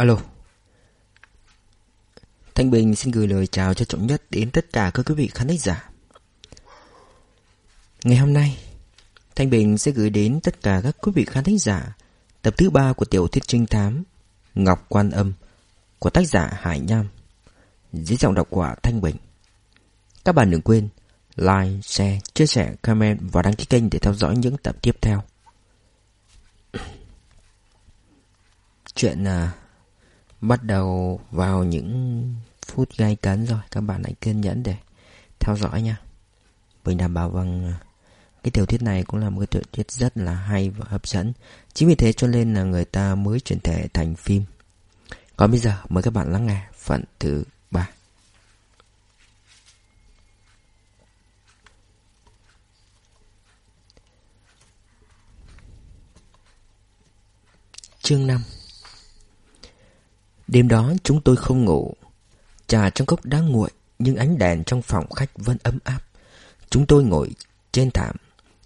Alo. Thanh Bình xin gửi lời chào cho trọng nhất đến tất cả các quý vị khán giả. Ngày hôm nay Thanh Bình sẽ gửi đến tất cả các quý vị khán thính giả Tập thứ ba của tiểu thuyết trinh thám Ngọc Quan Âm Của tác giả Hải Nham Dưới giọng đọc của Thanh Bình. Các bạn đừng quên Like, share, chia sẻ, comment và đăng ký kênh để theo dõi những tập tiếp theo. Chuyện uh, bắt đầu vào những phút gai cấn rồi. Các bạn hãy kiên nhẫn để theo dõi nha. Mình đảm bảo rằng cái tiểu thuyết này cũng là một cái tiểu thuyết rất là hay và hấp dẫn. Chính vì thế cho nên là người ta mới chuyển thể thành phim. Còn bây giờ, mời các bạn lắng nghe phần thứ ba. Chương 5 Đêm đó chúng tôi không ngủ. Trà trong cốc đã nguội, Nhưng ánh đèn trong phòng khách vẫn ấm áp. Chúng tôi ngồi trên thảm,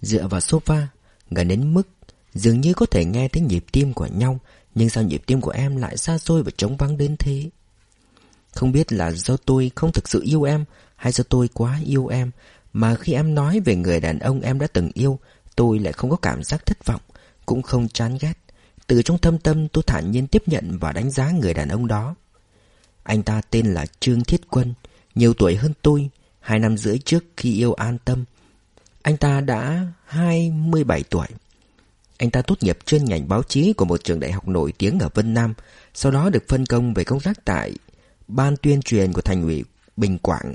Dựa vào sofa, Gần đến mức Dường như có thể nghe thấy nhịp tim của nhau, Nhưng sao nhịp tim của em lại xa xôi và trống vắng đến thế? Không biết là do tôi không thực sự yêu em, Hay do tôi quá yêu em, Mà khi em nói về người đàn ông em đã từng yêu, Tôi lại không có cảm giác thất vọng, Cũng không chán ghét từ trong thâm tâm tôi thản nhiên tiếp nhận và đánh giá người đàn ông đó. Anh ta tên là Trương Thiết Quân, nhiều tuổi hơn tôi, hai năm rưỡi trước khi yêu an tâm. Anh ta đã 27 tuổi. Anh ta tốt nghiệp chuyên ngành báo chí của một trường đại học nổi tiếng ở Vân Nam, sau đó được phân công về công tác tại Ban tuyên truyền của thành ủy Bình Quảng,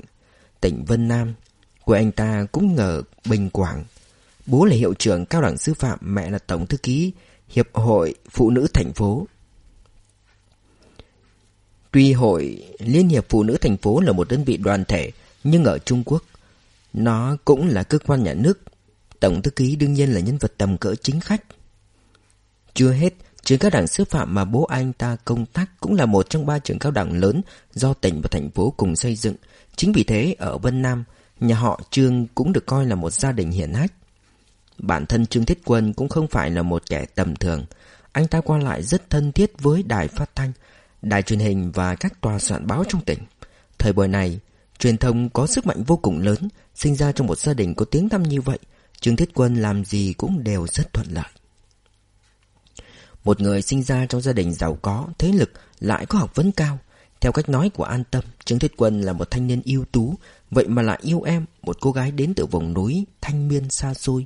tỉnh Vân Nam. Của anh ta cũng ngờ Bình Quảng. Bố là hiệu trưởng cao đẳng sư phạm, mẹ là tổng thư ký Hiệp hội Phụ nữ thành phố Tuy hội Liên hiệp Phụ nữ thành phố là một đơn vị đoàn thể, nhưng ở Trung Quốc, nó cũng là cơ quan nhà nước. Tổng thư ký đương nhiên là nhân vật tầm cỡ chính khách. Chưa hết, trường cao đẳng sư phạm mà bố anh ta công tác cũng là một trong ba trường cao đẳng lớn do tỉnh và thành phố cùng xây dựng. Chính vì thế, ở Vân Nam, nhà họ Trương cũng được coi là một gia đình hiển hách. Bản thân Trương Thiết Quân cũng không phải là một kẻ tầm thường. Anh ta qua lại rất thân thiết với đài phát thanh, đài truyền hình và các tòa soạn báo trong tỉnh. Thời buổi này, truyền thông có sức mạnh vô cùng lớn, sinh ra trong một gia đình có tiếng tăm như vậy, Trương Thiết Quân làm gì cũng đều rất thuận lợi. Một người sinh ra trong gia đình giàu có, thế lực, lại có học vấn cao. Theo cách nói của An Tâm, Trương Thiết Quân là một thanh niên ưu tú, vậy mà lại yêu em, một cô gái đến từ vùng núi, thanh miên xa xôi.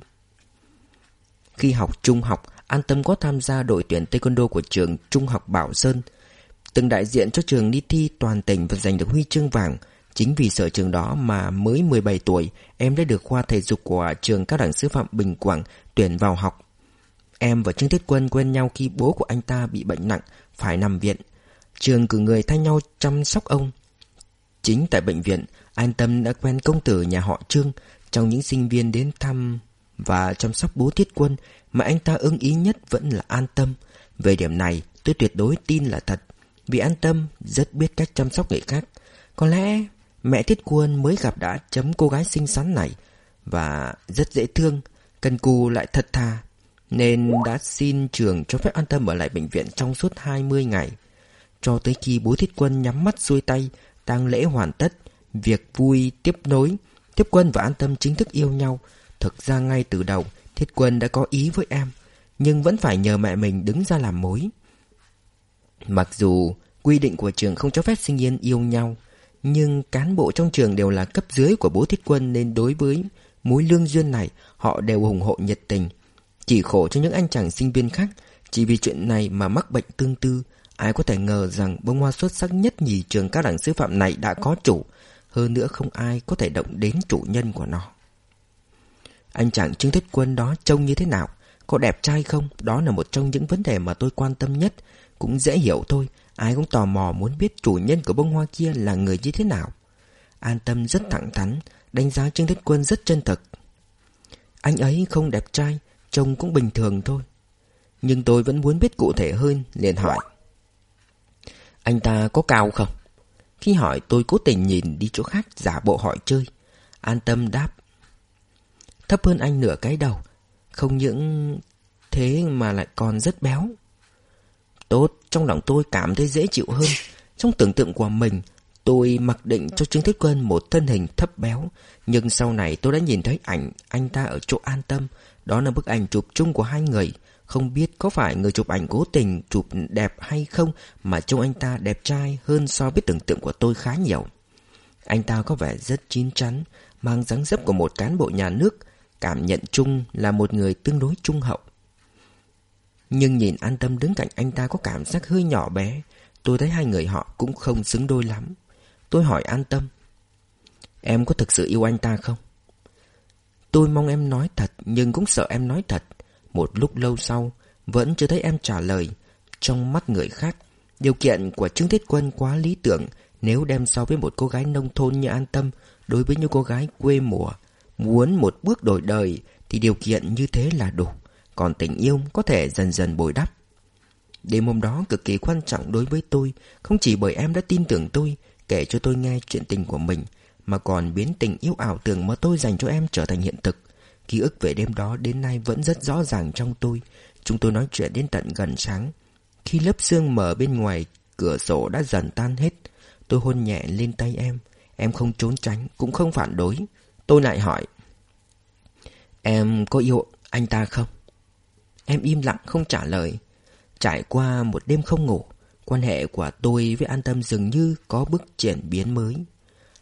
Khi học trung học, An Tâm có tham gia đội tuyển taekwondo của trường Trung học Bảo Sơn. Từng đại diện cho trường đi thi toàn tỉnh và giành được huy chương vàng. Chính vì sở trường đó mà mới 17 tuổi, em đã được khoa thể dục của trường cao đẳng sư phạm Bình Quảng tuyển vào học. Em và Trương Thiết Quân quen nhau khi bố của anh ta bị bệnh nặng, phải nằm viện. Trường cử người thay nhau chăm sóc ông. Chính tại bệnh viện, An Tâm đã quen công tử nhà họ Trương trong những sinh viên đến thăm và chăm sóc bố Thiết Quân mà anh ta ưng ý nhất vẫn là an tâm. Về điểm này, tôi tuyệt đối tin là thật. Vì an tâm rất biết cách chăm sóc người khác. Có lẽ mẹ Thiết Quân mới gặp đã chấm cô gái xinh xắn này và rất dễ thương, cần cù lại thật thà. Nên đã xin trường cho phép an tâm ở lại bệnh viện trong suốt 20 ngày. Cho tới khi bố Thiết Quân nhắm mắt xuôi tay, tang lễ hoàn tất, việc vui tiếp nối, Tiếp Quân và An Tâm chính thức yêu nhau, Thực ra ngay từ đầu, Thiết Quân đã có ý với em, Nhưng vẫn phải nhờ mẹ mình đứng ra làm mối. Mặc dù quy định của trường không cho phép sinh viên yêu nhau, Nhưng cán bộ trong trường đều là cấp dưới của bố Thiết Quân Nên đối với mối lương duyên này, Họ đều ủng hộ nhiệt tình. Chỉ khổ cho những anh chàng sinh viên khác, Chỉ vì chuyện này mà mắc bệnh tương tư. Ai có thể ngờ rằng bông hoa xuất sắc nhất nhì trường cao đẳng sư phạm này đã có chủ. Hơn nữa không ai có thể động đến chủ nhân của nó anh chàng Trương thích Quân đó trông như thế nào? Có đẹp trai không? Đó là một trong những vấn đề mà tôi quan tâm nhất. Cũng dễ hiểu thôi. Ai cũng tò mò muốn biết chủ nhân của bông hoa kia là người như thế nào. An tâm rất thẳng thắn, đánh giá Trương thích Quân rất chân thực. Anh ấy không đẹp trai, trông cũng bình thường thôi. Nhưng tôi vẫn muốn biết cụ thể hơn, liền hỏi. Anh ta có cao không? Khi hỏi tôi cố tình nhìn đi chỗ khác giả bộ hỏi chơi. An tâm đáp Thấp hơn anh nửa cái đầu Không những thế mà lại còn rất béo Tốt, trong lòng tôi cảm thấy dễ chịu hơn. Trong tưởng tượng của mình, tôi mặc định cho Trương Thiết Quân một thân hình thấp béo. Nhưng sau này tôi đã nhìn thấy ảnh anh ta ở chỗ an tâm. Đó là bức ảnh chụp chung của hai người. Không biết có phải người chụp ảnh cố tình chụp đẹp hay không mà trông anh ta đẹp trai hơn so với tưởng tượng của tôi khá nhiều. Anh ta có vẻ rất chín chắn, mang dáng dấp của một cán bộ nhà nước, cảm nhận chung là một người tương đối trung hậu. Nhưng nhìn an tâm đứng cạnh anh ta có cảm giác hơi nhỏ bé, tôi thấy hai người họ cũng không xứng đôi lắm. Tôi hỏi an tâm, em có thực sự yêu anh ta không? Tôi mong em nói thật nhưng cũng sợ em nói thật. Một lúc lâu sau, vẫn chưa thấy em trả lời. Trong mắt người khác, điều kiện của Trương Thiết Quân quá lý tưởng nếu đem so với một cô gái nông thôn như an tâm đối với những cô gái quê mùa. Muốn một bước đổi đời thì điều kiện như thế là đủ. Còn tình yêu có thể dần dần bồi đắp. Đêm hôm đó cực kỳ quan trọng đối với tôi, không chỉ bởi em đã tin tưởng tôi, kể cho tôi nghe chuyện tình của mình, mà còn biến tình yêu ảo tưởng mà tôi dành cho em trở thành hiện thực. Ký ức về đêm đó đến nay vẫn rất rõ ràng trong tôi. Chúng tôi nói chuyện đến tận gần sáng. Khi lớp sương mờ bên ngoài cửa sổ đã dần tan hết, tôi hôn nhẹ lên tay em. Em không trốn tránh, cũng không phản đối. Tôi lại hỏi. Em có yêu anh ta không? Em im lặng không trả lời. Trải qua một đêm không ngủ, quan hệ của tôi với An Tâm dường như có bước chuyển biến mới.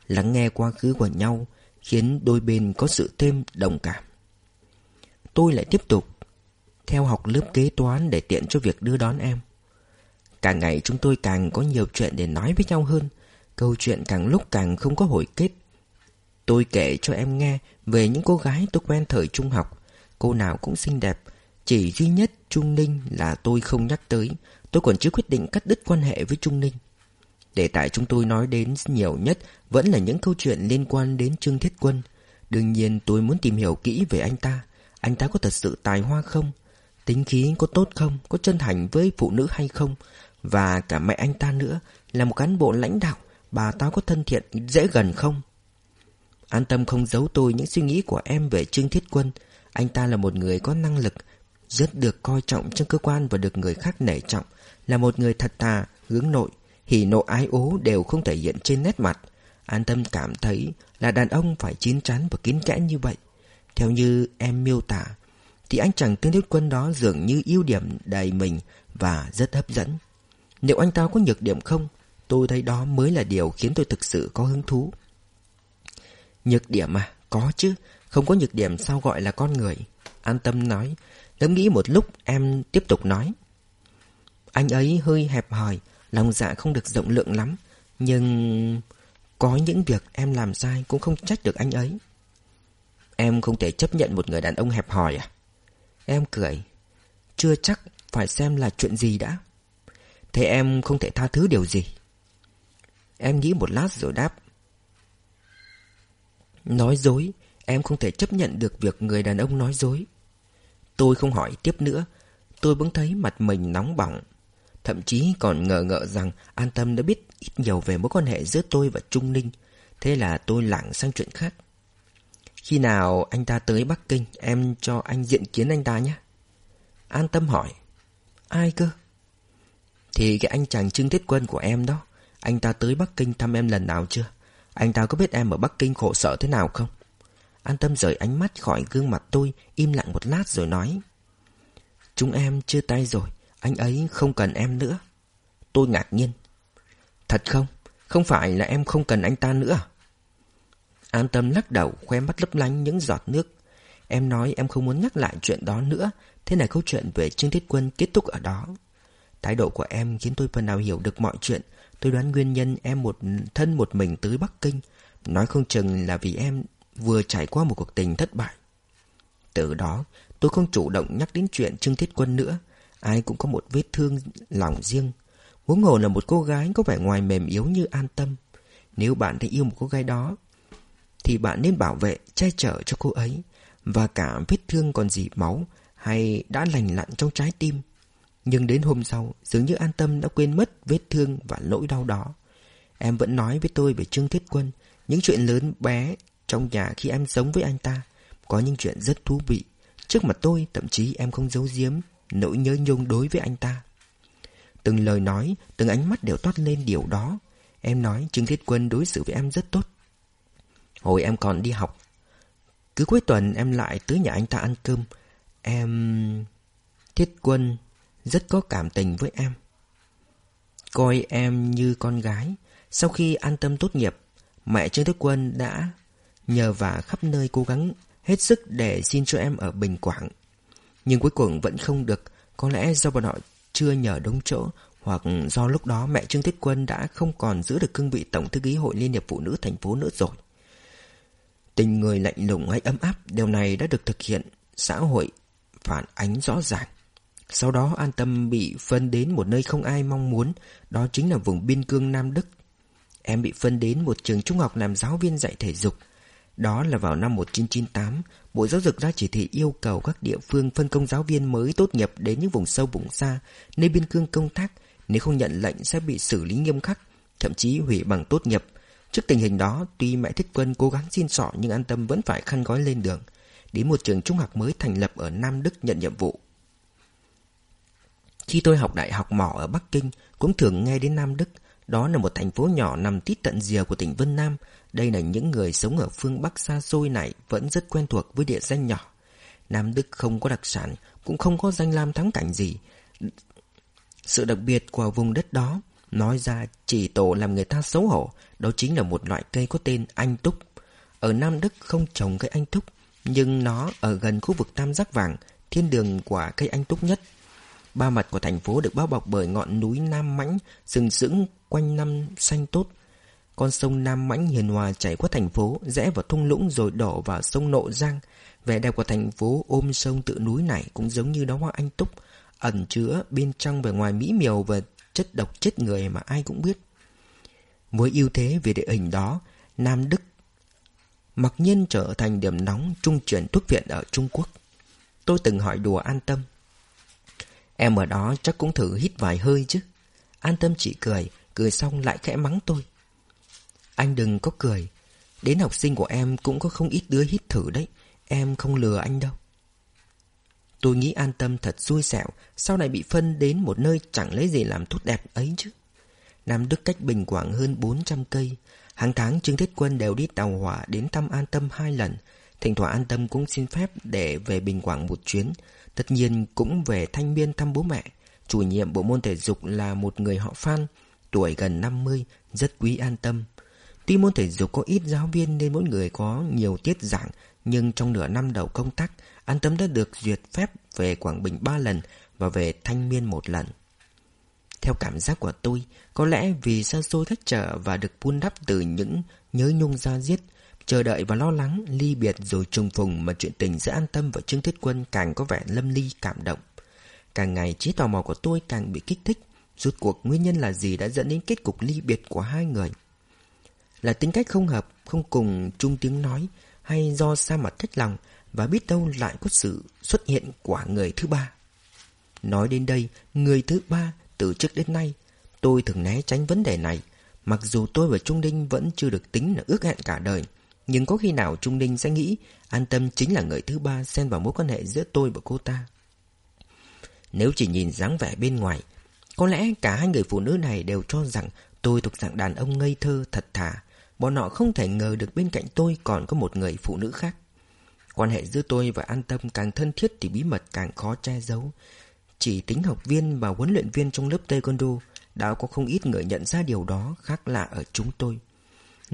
Lắng nghe quá khứ của nhau khiến đôi bên có sự thêm đồng cảm. Tôi lại tiếp tục theo học lớp kế toán để tiện cho việc đưa đón em. Càng ngày chúng tôi càng có nhiều chuyện để nói với nhau hơn, câu chuyện càng lúc càng không có hồi kết. Tôi kể cho em nghe về những cô gái tôi quen thời trung học, cô nào cũng xinh đẹp, chỉ duy nhất Trung Ninh là tôi không nhắc tới, tôi còn chưa quyết định cắt đứt quan hệ với Trung Ninh. Đề tài chúng tôi nói đến nhiều nhất vẫn là những câu chuyện liên quan đến Trương Thiết Quân. Đương nhiên tôi muốn tìm hiểu kỹ về anh ta. Anh ta có thật sự tài hoa không? Tính khí có tốt không? Có chân thành với phụ nữ hay không? Và cả mẹ anh ta nữa là một cán bộ lãnh đạo. Bà ta có thân thiện, dễ gần không? An tâm không giấu tôi những suy nghĩ của em về Trương Thiết Quân. Anh ta là một người có năng lực, rất được coi trọng trong cơ quan và được người khác nể trọng. Là một người thật thà, hướng nội, hỉ nộ ái ố đều không thể hiện trên nét mặt. An tâm cảm thấy là đàn ông phải chín chắn và kín kẽ như vậy. Theo như em miêu tả, thì anh chàng Trương thiết quân đó dường như ưu điểm đầy mình và rất hấp dẫn. Nếu anh ta có nhược điểm không, tôi thấy đó mới là điều khiến tôi thực sự có hứng thú. Nhược điểm à? Có chứ. Không có nhược điểm sao gọi là con người? An tâm nói. Ngẫm nghĩ một lúc em tiếp tục nói. Anh ấy hơi hẹp hòi, lòng dạ không được rộng lượng lắm. Nhưng... Có những việc em làm sai cũng không trách được anh ấy. Em không thể chấp nhận một người đàn ông hẹp hòi à? Em cười. Chưa chắc phải xem là chuyện gì đã. Thế em không thể tha thứ điều gì? Em nghĩ một lát rồi đáp. Nói dối, em không thể chấp nhận được việc người đàn ông nói dối. Tôi không hỏi tiếp nữa, tôi bỗng thấy mặt mình nóng bỏng. Thậm chí còn ngờ ngợ rằng An Tâm đã biết ít nhiều về mối quan hệ giữa tôi và Trung Ninh. Thế là tôi lảng sang chuyện khác. Khi nào anh ta tới Bắc Kinh, em cho anh diện kiến anh ta nhé. An Tâm hỏi. Ai cơ? Thì cái anh chàng Trương Thiết Quân của em đó. Anh ta tới Bắc Kinh thăm em lần nào chưa? Anh ta có biết em ở Bắc Kinh khổ sở thế nào không? An tâm rời ánh mắt khỏi gương mặt tôi, im lặng một lát rồi nói. Chúng em chưa tay rồi, anh ấy không cần em nữa. Tôi ngạc nhiên. Thật không? Không phải là em không cần anh ta nữa à? An tâm lắc đầu, khoe mắt lấp lánh những giọt nước. Em nói em không muốn nhắc lại chuyện đó nữa, thế này câu chuyện về Trương Thiết Quân kết thúc ở đó. Thái độ của em khiến tôi phần nào hiểu được mọi chuyện. Tôi đoán nguyên nhân em một thân một mình tới Bắc Kinh. Nói không chừng là vì em vừa trải qua một cuộc tình thất bại. Từ đó, tôi không chủ động nhắc đến chuyện Trương Thiết Quân nữa. Ai cũng có một vết thương lòng riêng. Huống hồ là một cô gái có vẻ ngoài mềm yếu như an tâm. Nếu bạn thấy yêu một cô gái đó, thì bạn nên bảo vệ, che chở cho cô ấy. Và cả vết thương còn dỉ máu hay đã lành lặn trong trái tim. Nhưng đến hôm sau, dường như an tâm đã quên mất vết thương và nỗi đau đó. Em vẫn nói với tôi về Trương Thiết Quân, những chuyện lớn bé trong nhà khi em sống với anh ta. Có những chuyện rất thú vị. Trước mặt tôi, thậm chí em không giấu giếm nỗi nhớ nhung đối với anh ta. Từng lời nói, từng ánh mắt đều toát lên điều đó. Em nói Trương Thiết Quân đối xử với em rất tốt. Hồi em còn đi học, cứ cuối tuần em lại tới nhà anh ta ăn cơm. Em... Thiết Quân rất có cảm tình với em. Coi em như con gái. Sau khi an tâm tốt nghiệp, mẹ Trương Thiết Quân đã nhờ vả khắp nơi cố gắng hết sức để xin cho em ở Bình Quảng. Nhưng cuối cùng vẫn không được, có lẽ do bọn họ chưa nhờ đúng chỗ hoặc do lúc đó mẹ Trương Thiết Quân đã không còn giữ được cương vị Tổng thư ký Hội Liên hiệp Phụ nữ thành phố nữa rồi. Tình người lạnh lùng hay ấm áp, điều này đã được thực hiện, xã hội phản ánh rõ ràng. Sau đó an tâm bị phân đến một nơi không ai mong muốn, đó chính là vùng biên cương Nam Đức. Em bị phân đến một trường trung học làm giáo viên dạy thể dục. Đó là vào năm 1998, Bộ Giáo dục ra chỉ thị yêu cầu các địa phương phân công giáo viên mới tốt nghiệp đến những vùng sâu vùng xa, nơi biên cương công tác, nếu không nhận lệnh sẽ bị xử lý nghiêm khắc, thậm chí hủy bằng tốt nghiệp. Trước tình hình đó, tuy mẹ Thích Quân cố gắng xin sỏ nhưng an tâm vẫn phải khăn gói lên đường, đến một trường trung học mới thành lập ở Nam Đức nhận nhiệm vụ. Khi tôi học đại học mỏ ở Bắc Kinh, cũng thường nghe đến Nam Đức, đó là một thành phố nhỏ nằm tít tận rìa của tỉnh Vân Nam. Đây là những người sống ở phương Bắc xa xôi này vẫn rất quen thuộc với địa danh nhỏ. Nam Đức không có đặc sản, cũng không có danh lam thắng cảnh gì. Sự đặc biệt của vùng đất đó, nói ra chỉ tổ làm người ta xấu hổ, đó chính là một loại cây có tên anh túc. Ở Nam Đức không trồng cây anh túc, nhưng nó ở gần khu vực Tam Giác Vàng, thiên đường của cây anh túc nhất. Ba mặt của thành phố được bao bọc bởi ngọn núi Nam Mãnh, sừng sững quanh năm xanh tốt. Con sông Nam Mãnh hiền hòa chảy qua thành phố, rẽ vào thung lũng rồi đổ vào sông Nộ Giang. Vẻ đẹp của thành phố ôm sông tự núi này cũng giống như đó hoa anh túc, ẩn chứa bên trong vẻ ngoài mỹ miều và chất độc chết người mà ai cũng biết. Với ưu thế về địa hình đó, Nam Đức mặc nhiên trở thành điểm nóng trung chuyển thuốc viện ở Trung Quốc. Tôi từng hỏi đùa an tâm. Em ở đó chắc cũng thử hít vài hơi chứ. An tâm chỉ cười, cười xong lại khẽ mắng tôi. Anh đừng có cười. Đến học sinh của em cũng có không ít đứa hít thử đấy. Em không lừa anh đâu. Tôi nghĩ an tâm thật xui xẻo, sau này bị phân đến một nơi chẳng lấy gì làm tốt đẹp ấy chứ. Nam Đức cách Bình Quảng hơn 400 cây. Hàng tháng Trương Thiết Quân đều đi tàu hỏa đến thăm an tâm hai lần. Thỉnh thoảng an tâm cũng xin phép để về Bình Quảng một chuyến. Tất nhiên cũng về thanh biên thăm bố mẹ. Chủ nhiệm bộ môn thể dục là một người họ Phan, tuổi gần 50, rất quý an tâm. Tuy môn thể dục có ít giáo viên nên mỗi người có nhiều tiết giảng, nhưng trong nửa năm đầu công tác, An Tâm đã được duyệt phép về Quảng Bình ba lần và về Thanh Miên một lần. Theo cảm giác của tôi, có lẽ vì xa xôi cách trở và được buôn đắp từ những nhớ nhung ra giết, chờ đợi và lo lắng, ly biệt rồi trùng phùng mà chuyện tình giữa An Tâm và Trương Thiết Quân càng có vẻ lâm ly cảm động. Càng ngày trí tò mò của tôi càng bị kích thích, rút cuộc nguyên nhân là gì đã dẫn đến kết cục ly biệt của hai người. Là tính cách không hợp, không cùng chung tiếng nói, hay do xa mặt cách lòng, và biết đâu lại có sự xuất hiện của người thứ ba. Nói đến đây, người thứ ba từ trước đến nay, tôi thường né tránh vấn đề này. Mặc dù tôi và Trung Đinh vẫn chưa được tính là ước hẹn cả đời, nhưng có khi nào Trung Ninh sẽ nghĩ an tâm chính là người thứ ba xen vào mối quan hệ giữa tôi và cô ta. Nếu chỉ nhìn dáng vẻ bên ngoài, có lẽ cả hai người phụ nữ này đều cho rằng tôi thuộc dạng đàn ông ngây thơ thật thà. Bọn họ không thể ngờ được bên cạnh tôi còn có một người phụ nữ khác. Quan hệ giữa tôi và An Tâm càng thân thiết thì bí mật càng khó che giấu. Chỉ tính học viên và huấn luyện viên trong lớp taekwondo đã có không ít người nhận ra điều đó khác lạ ở chúng tôi.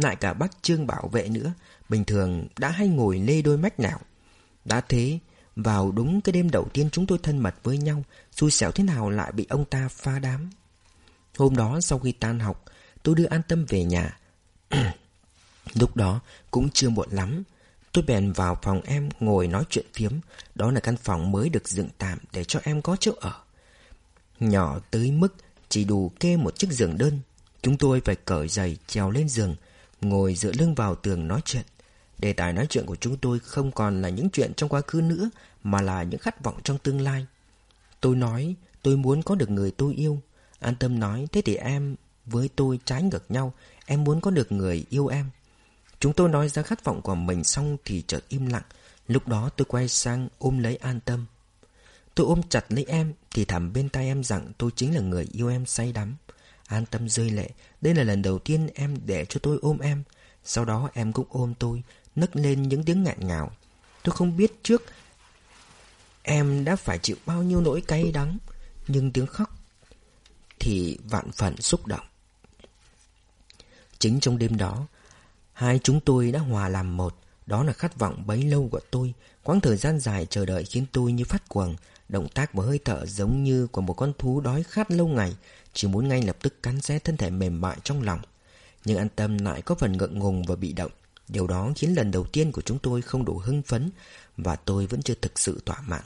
Lại cả bác Trương bảo vệ nữa, bình thường đã hay ngồi lê đôi mách nào. Đã thế, vào đúng cái đêm đầu tiên chúng tôi thân mật với nhau, xui xẻo thế nào lại bị ông ta pha đám. Hôm đó sau khi tan học, tôi đưa An Tâm về nhà. Lúc đó cũng chưa muộn lắm, Tôi bèn vào phòng em ngồi nói chuyện phiếm Đó là căn phòng mới được dựng tạm để cho em có chỗ ở Nhỏ tới mức chỉ đủ kê một chiếc giường đơn Chúng tôi phải cởi giày trèo lên giường Ngồi dựa lưng vào tường nói chuyện. Đề tài nói chuyện của chúng tôi không còn là những chuyện trong quá khứ nữa, Mà là những khát vọng trong tương lai. Tôi nói, tôi muốn có được người tôi yêu. An tâm nói, thế thì em với tôi trái ngược nhau, Em muốn có được người yêu em. Chúng tôi nói ra khát vọng của mình xong thì chợt im lặng. Lúc đó tôi quay sang ôm lấy an tâm. Tôi ôm chặt lấy em Thì thầm bên tai em rằng tôi chính là người yêu em say đắm. An tâm rơi lệ. Đây là lần đầu tiên em để cho tôi ôm em. Sau đó em cũng ôm tôi, Nấc lên những tiếng ngạn ngào. Tôi không biết trước Em đã phải chịu bao nhiêu nỗi cay đắng, Nhưng tiếng khóc Thì vạn phần xúc động. Chính trong đêm đó, Hai chúng tôi đã hòa làm một. Đó là khát vọng bấy lâu của tôi. Quãng thời gian dài chờ đợi khiến tôi như phát cuồng. Động tác và hơi thở giống như của một con thú đói khát lâu ngày. Chỉ muốn ngay lập tức cắn xé thân thể mềm mại trong lòng. Nhưng an tâm lại có phần ngượng ngùng và bị động. Điều đó khiến lần đầu tiên của chúng tôi không đủ hưng phấn Và tôi vẫn chưa thực sự thỏa mãn.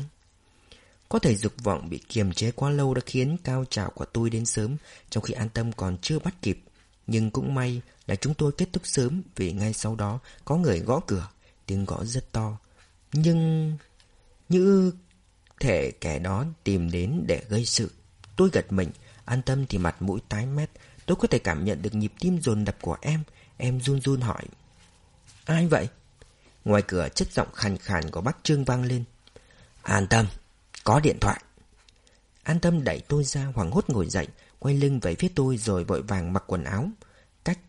Có thể dục vọng bị kiềm chế quá lâu đã khiến cao trào của tôi đến sớm, Trong khi an tâm còn chưa bắt kịp. Nhưng cũng may là chúng tôi kết thúc sớm Vì ngay sau đó có người gõ cửa, Tiếng gõ rất to. Nhưng như thể kẻ đó tìm đến để gây sự, Tôi gật mình. An tâm thì mặt mũi tái mét Tôi có thể cảm nhận được nhịp tim dồn đập của em Em run run hỏi Ai vậy? Ngoài cửa chất giọng khàn khàn của bác Trương vang lên. An tâm, có điện thoại. An tâm đẩy tôi ra hoảng hốt ngồi dậy, quay lưng về phía tôi rồi vội vàng mặc quần áo. Cách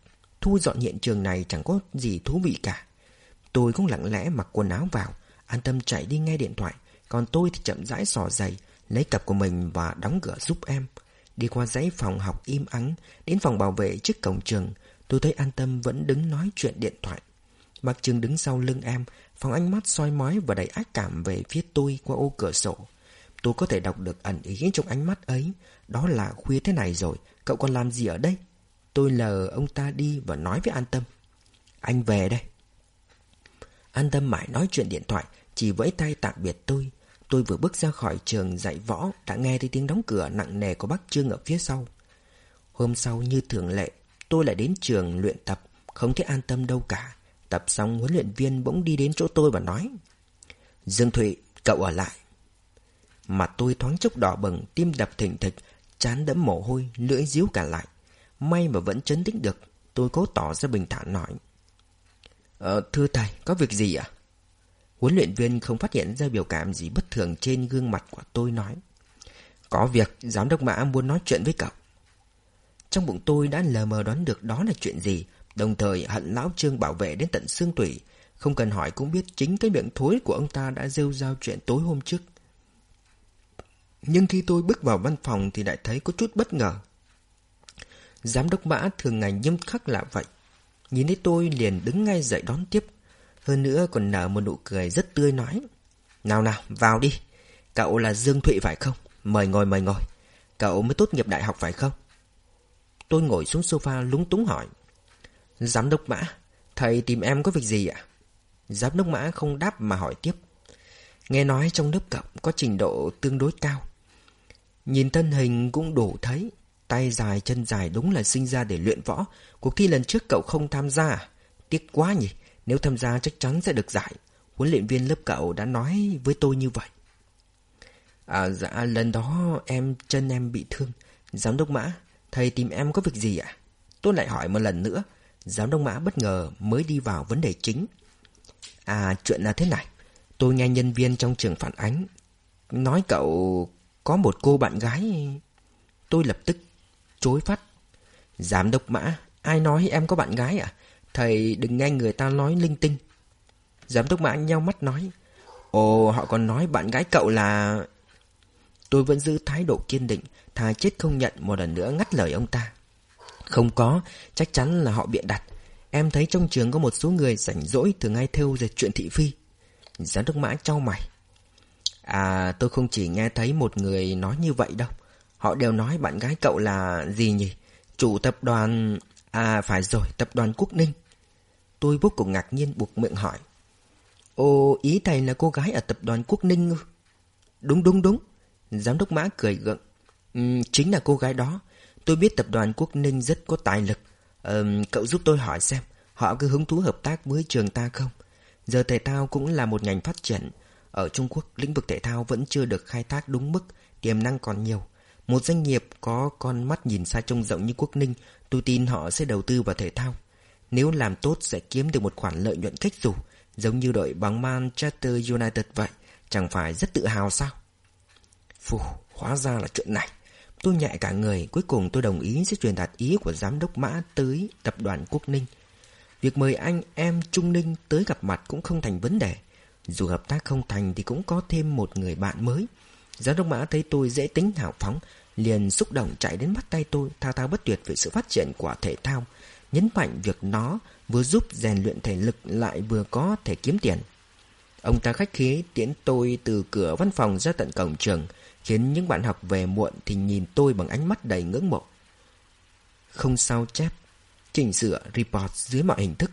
thu dọn hiện trường này chẳng có gì thú vị cả. Tôi cũng lặng lẽ mặc quần áo vào, an tâm chạy đi nghe điện thoại, còn tôi thì chậm rãi sò giày, lấy cặp của mình và đóng cửa giúp em. Đi qua dãy phòng học im ắng, đến phòng bảo vệ trước cổng trường, tôi thấy an tâm vẫn đứng nói chuyện điện thoại. Bác Trương đứng sau lưng em, phóng ánh mắt soi mói và đầy ác cảm về phía tôi qua ô cửa sổ. Tôi có thể đọc được ẩn ý trong ánh mắt ấy. Đó là khuya thế này rồi, cậu còn làm gì ở đây? Tôi lờ ông ta đi và nói với An Tâm. Anh về đây. An Tâm mãi nói chuyện điện thoại, chỉ vẫy tay tạm biệt tôi. Tôi vừa bước ra khỏi trường dạy võ, đã nghe thấy tiếng đóng cửa nặng nề của bác Trương ở phía sau. Hôm sau như thường lệ, tôi lại đến trường luyện tập, không thấy an tâm đâu cả. Tập xong huấn luyện viên bỗng đi đến chỗ tôi và nói Dương Thụy, cậu ở lại Mặt tôi thoáng chốc đỏ bừng, tim đập thình thịch, chán đẫm mồ hôi, lưỡi díu cả lại. May mà vẫn chấn tĩnh được, tôi cố tỏ ra bình thản nói. Ờ, thưa thầy, có việc gì ạ? Huấn luyện viên không phát hiện ra biểu cảm gì bất thường trên gương mặt của tôi nói. Có việc, giám đốc mã muốn nói chuyện với cậu. Trong bụng tôi đã lờ mờ đoán được đó là chuyện gì, Đồng thời hận lão trương bảo vệ đến tận xương tủy. Không cần hỏi cũng biết chính cái miệng thối của ông ta đã rêu rao chuyện tối hôm trước. Nhưng khi tôi bước vào văn phòng thì lại thấy có chút bất ngờ. Giám đốc mã thường ngày nghiêm khắc là vậy. Nhìn thấy tôi liền đứng ngay dậy đón tiếp. Hơn nữa còn nở một nụ cười rất tươi nói Nào nào vào đi Cậu là Dương Thụy phải không Mời ngồi mời ngồi Cậu mới tốt nghiệp đại học phải không Tôi ngồi xuống sofa lúng túng hỏi Giám đốc Mã, thầy tìm em có việc gì ạ? Giám đốc Mã không đáp mà hỏi tiếp. Nghe nói trong lớp cậu có trình độ tương đối cao. Nhìn thân hình cũng đủ thấy. Tay dài, chân dài đúng là sinh ra để luyện võ. Cuộc thi lần trước cậu không tham gia à? Tiếc quá nhỉ, nếu tham gia chắc chắn sẽ được giải. Huấn luyện viên lớp cậu đã nói với tôi như vậy. À dạ, lần đó em chân em bị thương. Giám đốc Mã, thầy tìm em có việc gì ạ? Tôi lại hỏi một lần nữa. Giám đốc mã bất ngờ mới đi vào vấn đề chính. À, chuyện là thế này. Tôi nghe nhân viên trong trường phản ánh. Nói cậu có một cô bạn gái. Tôi lập tức chối phát. Giám đốc mã, ai nói em có bạn gái à? Thầy đừng nghe người ta nói linh tinh. Giám đốc mã nhau mắt nói. Ồ, họ còn nói bạn gái cậu là... Tôi vẫn giữ thái độ kiên định, thà chết không nhận một lần nữa ngắt lời ông ta. Không có, chắc chắn là họ biện đặt. Em thấy trong trường có một số người rảnh rỗi thường hay theo dệt chuyện thị phi. Giám đốc mã trao mày. À, tôi không chỉ nghe thấy một người nói như vậy đâu. Họ đều nói bạn gái cậu là gì nhỉ? Chủ tập đoàn... À, phải rồi, tập đoàn Quốc Ninh. Tôi vô cùng ngạc nhiên buộc miệng hỏi. Ồ, ý thầy là cô gái ở tập đoàn Quốc Ninh ư? Đúng đúng đúng. Giám đốc mã cười gượng. Ừ, chính là cô gái đó. Tôi biết tập đoàn Quốc Ninh rất có tài lực. Ờ, cậu giúp tôi hỏi xem, họ có hứng thú hợp tác với trường ta không? Giờ thể thao cũng là một ngành phát triển. Ở Trung Quốc, lĩnh vực thể thao vẫn chưa được khai thác đúng mức, tiềm năng còn nhiều. Một doanh nghiệp có con mắt nhìn xa trông rộng như Quốc Ninh, tôi tin họ sẽ đầu tư vào thể thao. Nếu làm tốt sẽ kiếm được một khoản lợi nhuận cách dù, giống như đội bóng Manchester United vậy, chẳng phải rất tự hào sao? Phù, hóa ra là chuyện này. Tôi nhẹ cả người, cuối cùng tôi đồng ý sẽ truyền đạt ý của giám đốc mã tới tập đoàn Quốc Ninh. Việc mời anh em Trung Ninh tới gặp mặt cũng không thành vấn đề. Dù hợp tác không thành thì cũng có thêm một người bạn mới. Giám đốc mã thấy tôi dễ tính hào phóng, liền xúc động chạy đến bắt tay tôi, thao thao bất tuyệt về sự phát triển của thể thao, nhấn mạnh việc nó vừa giúp rèn luyện thể lực lại vừa có thể kiếm tiền. Ông ta khách khí tiễn tôi từ cửa văn phòng ra tận cổng trường, khiến những bạn học về muộn thì nhìn tôi bằng ánh mắt đầy ngưỡng mộ. Không sao chép, chỉnh sửa report dưới mọi hình thức.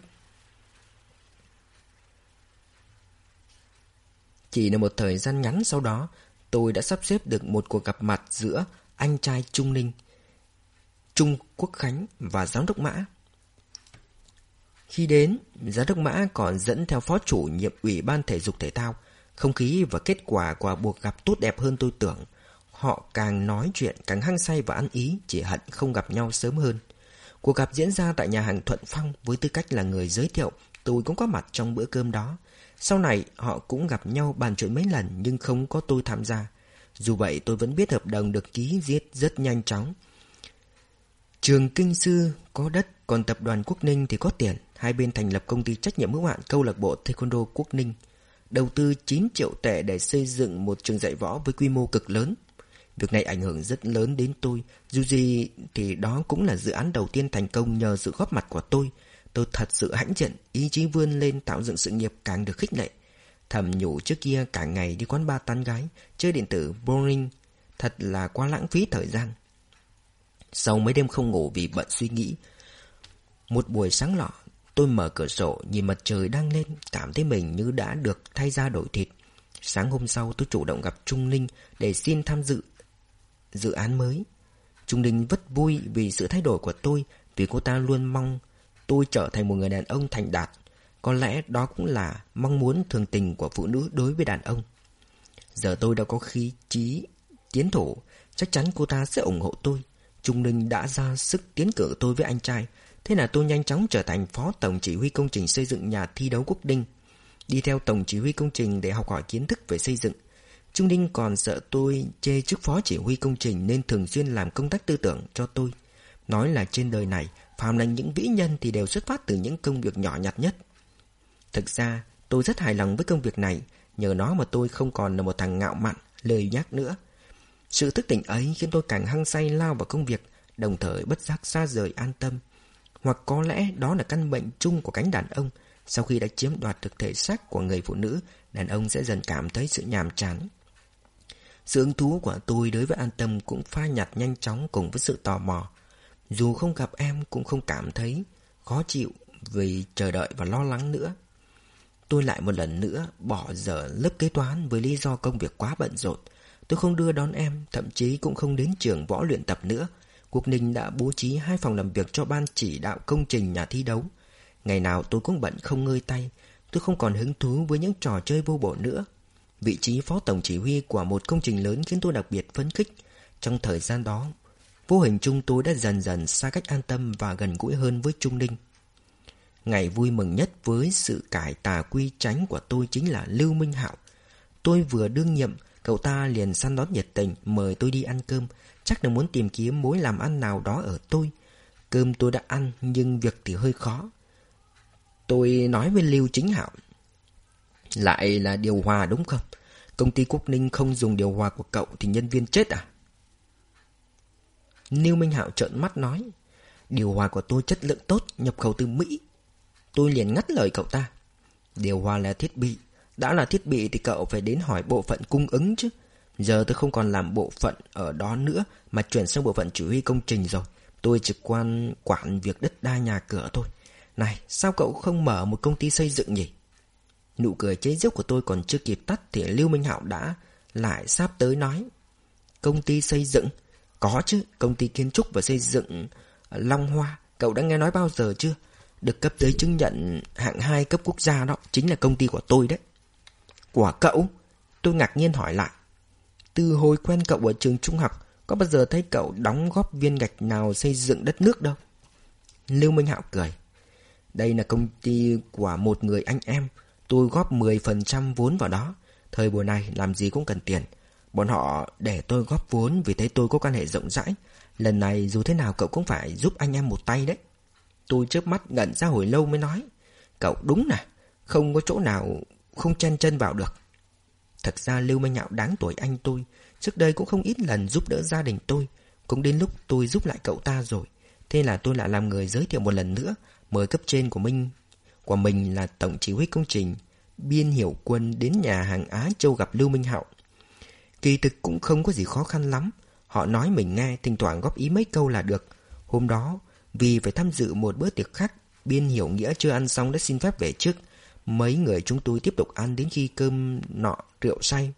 Chỉ là một thời gian ngắn sau đó, tôi đã sắp xếp được một cuộc gặp mặt giữa anh trai Trung Ninh, Trung Quốc Khánh và Giám đốc Mã. Khi đến, Giám đốc Mã còn dẫn theo phó chủ nhiệm Ủy ban Thể dục Thể thao. Không khí và kết quả của buộc gặp tốt đẹp hơn tôi tưởng. Họ càng nói chuyện càng hăng say và ăn ý, chỉ hận không gặp nhau sớm hơn. Cuộc gặp diễn ra tại nhà hàng Thuận Phong với tư cách là người giới thiệu, tôi cũng có mặt trong bữa cơm đó. Sau này họ cũng gặp nhau bàn chuyện mấy lần nhưng không có tôi tham gia. Dù vậy tôi vẫn biết hợp đồng được ký giết rất nhanh chóng. Trường Kinh Sư có đất, còn tập đoàn Quốc Ninh thì có tiền. Hai bên thành lập công ty trách nhiệm hữu hạn câu lạc bộ Taekwondo Quốc Ninh. Đầu tư 9 triệu tệ để xây dựng một trường dạy võ với quy mô cực lớn. Việc này ảnh hưởng rất lớn đến tôi. Dù gì thì đó cũng là dự án đầu tiên thành công nhờ sự góp mặt của tôi. Tôi thật sự hãnh diện, ý chí vươn lên tạo dựng sự nghiệp càng được khích lệ. Thầm nhủ trước kia cả ngày đi quán bar tán gái, chơi điện tử boring, thật là quá lãng phí thời gian. Sau mấy đêm không ngủ vì bận suy nghĩ, một buổi sáng lọ, tôi mở cửa sổ nhìn mặt trời đang lên, cảm thấy mình như đã được thay ra đổi thịt. Sáng hôm sau tôi chủ động gặp Trung Ninh để xin tham dự dự án mới. Trung Ninh rất vui vì sự thay đổi của tôi, vì cô ta luôn mong tôi trở thành một người đàn ông thành đạt. Có lẽ đó cũng là mong muốn thường tình của phụ nữ đối với đàn ông. Giờ tôi đã có khí trí tiến thủ, chắc chắn cô ta sẽ ủng hộ tôi. Trung Ninh đã ra sức tiến cử tôi với anh trai, thế là tôi nhanh chóng trở thành phó tổng chỉ huy công trình xây dựng nhà thi đấu quốc đinh. Đi theo tổng chỉ huy công trình để học hỏi kiến thức về xây dựng. Trung Đinh còn sợ tôi chê chức phó chỉ huy công trình nên thường xuyên làm công tác tư tưởng cho tôi. Nói là trên đời này, phàm là những vĩ nhân thì đều xuất phát từ những công việc nhỏ nhặt nhất. Thực ra, tôi rất hài lòng với công việc này, nhờ nó mà tôi không còn là một thằng ngạo mạn, lời nhắc nữa. Sự thức tỉnh ấy khiến tôi càng hăng say lao vào công việc, đồng thời bất giác xa rời an tâm. Hoặc có lẽ đó là căn bệnh chung của cánh đàn ông. Sau khi đã chiếm đoạt được thể xác của người phụ nữ, đàn ông sẽ dần cảm thấy sự nhàm chán. Sự hứng thú của tôi đối với an tâm cũng pha nhạt nhanh chóng cùng với sự tò mò. Dù không gặp em cũng không cảm thấy khó chịu vì chờ đợi và lo lắng nữa. Tôi lại một lần nữa bỏ dở lớp kế toán với lý do công việc quá bận rộn. Tôi không đưa đón em, thậm chí cũng không đến trường võ luyện tập nữa. Quốc Ninh đã bố trí hai phòng làm việc cho ban chỉ đạo công trình nhà thi đấu. Ngày nào tôi cũng bận không ngơi tay, tôi không còn hứng thú với những trò chơi vô bổ nữa. Vị trí phó tổng chỉ huy của một công trình lớn khiến tôi đặc biệt phấn khích. Trong thời gian đó, vô hình chung tôi đã dần dần xa cách an tâm và gần gũi hơn với Trung Ninh. Ngày vui mừng nhất với sự cải tà quy tránh của tôi chính là Lưu Minh Hạo. Tôi vừa đương nhiệm, cậu ta liền săn đón nhiệt tình mời tôi đi ăn cơm, chắc là muốn tìm kiếm mối làm ăn nào đó ở tôi. Cơm tôi đã ăn nhưng việc thì hơi khó. Tôi nói với Lưu Chính Hạo. Lại là điều hòa đúng không? Công ty Quốc Ninh không dùng điều hòa của cậu thì nhân viên chết à? Lưu Minh Hạo trợn mắt nói. Điều hòa của tôi chất lượng tốt, nhập khẩu từ Mỹ. Tôi liền ngắt lời cậu ta. Điều hòa là thiết bị. Đã là thiết bị thì cậu phải đến hỏi bộ phận cung ứng chứ. Giờ tôi không còn làm bộ phận ở đó nữa mà chuyển sang bộ phận chủ huy công trình rồi. Tôi trực quan quản việc đất đai nhà cửa thôi. Này, sao cậu không mở một công ty xây dựng nhỉ? Nụ cười chế giễu của tôi còn chưa kịp tắt thì Lưu Minh Hạo đã lại sắp tới nói. Công ty xây dựng? Có chứ, công ty kiến trúc và xây dựng Long Hoa. Cậu đã nghe nói bao giờ chưa? Được cấp giấy chứng nhận hạng 2 cấp quốc gia đó, chính là công ty của tôi đấy. Của cậu? Tôi ngạc nhiên hỏi lại. Từ hồi quen cậu ở trường trung học, có bao giờ thấy cậu đóng góp viên gạch nào xây dựng đất nước đâu? Lưu Minh Hạo cười. Đây là công ty của một người anh em. Tôi góp 10% vốn vào đó. Thời buổi này làm gì cũng cần tiền. Bọn họ để tôi góp vốn vì thấy tôi có quan hệ rộng rãi. Lần này dù thế nào cậu cũng phải giúp anh em một tay đấy. Tôi chớp mắt ngẩn ra hồi lâu mới nói. Cậu đúng nè, không có chỗ nào không chen chân vào được. Thật ra Lưu Minh Nhạo đáng tuổi anh tôi, trước đây cũng không ít lần giúp đỡ gia đình tôi. Cũng đến lúc tôi giúp lại cậu ta rồi. Thế là tôi lại làm người giới thiệu một lần nữa, mời cấp trên của Minh của mình là tổng chỉ huy công trình Biên Hiểu Quân đến nhà hàng Á Châu gặp Lưu Minh Hạo. Kỳ thực cũng không có gì khó khăn lắm. Họ nói mình nghe, thỉnh thoảng góp ý mấy câu là được. Hôm đó, vì phải tham dự một bữa tiệc khác, Biên Hiểu Nghĩa chưa ăn xong đã xin phép về trước. Mấy người chúng tôi tiếp tục ăn đến khi cơm nọ rượu say.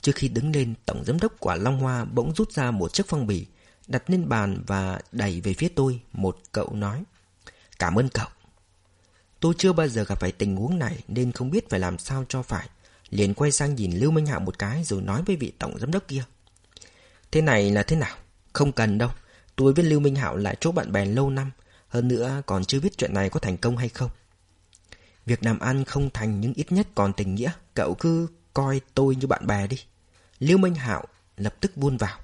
Trước khi đứng lên, Tổng Giám đốc quả Long Hoa bỗng rút ra một chiếc phong bì, đặt lên bàn và đẩy về phía tôi. Một cậu nói, Cảm ơn cậu. Tôi chưa bao giờ gặp phải tình huống này nên không biết phải làm sao cho phải. Liền quay sang nhìn Lưu Minh Hạo một cái rồi nói với vị tổng giám đốc kia. Thế này là thế nào? Không cần đâu. Tôi với Lưu Minh Hạo là chỗ bạn bè lâu năm. Hơn nữa còn chưa biết chuyện này có thành công hay không. Việc làm ăn không thành nhưng ít nhất còn tình nghĩa. Cậu cứ coi tôi như bạn bè đi. Lưu Minh Hạo lập tức buôn vào.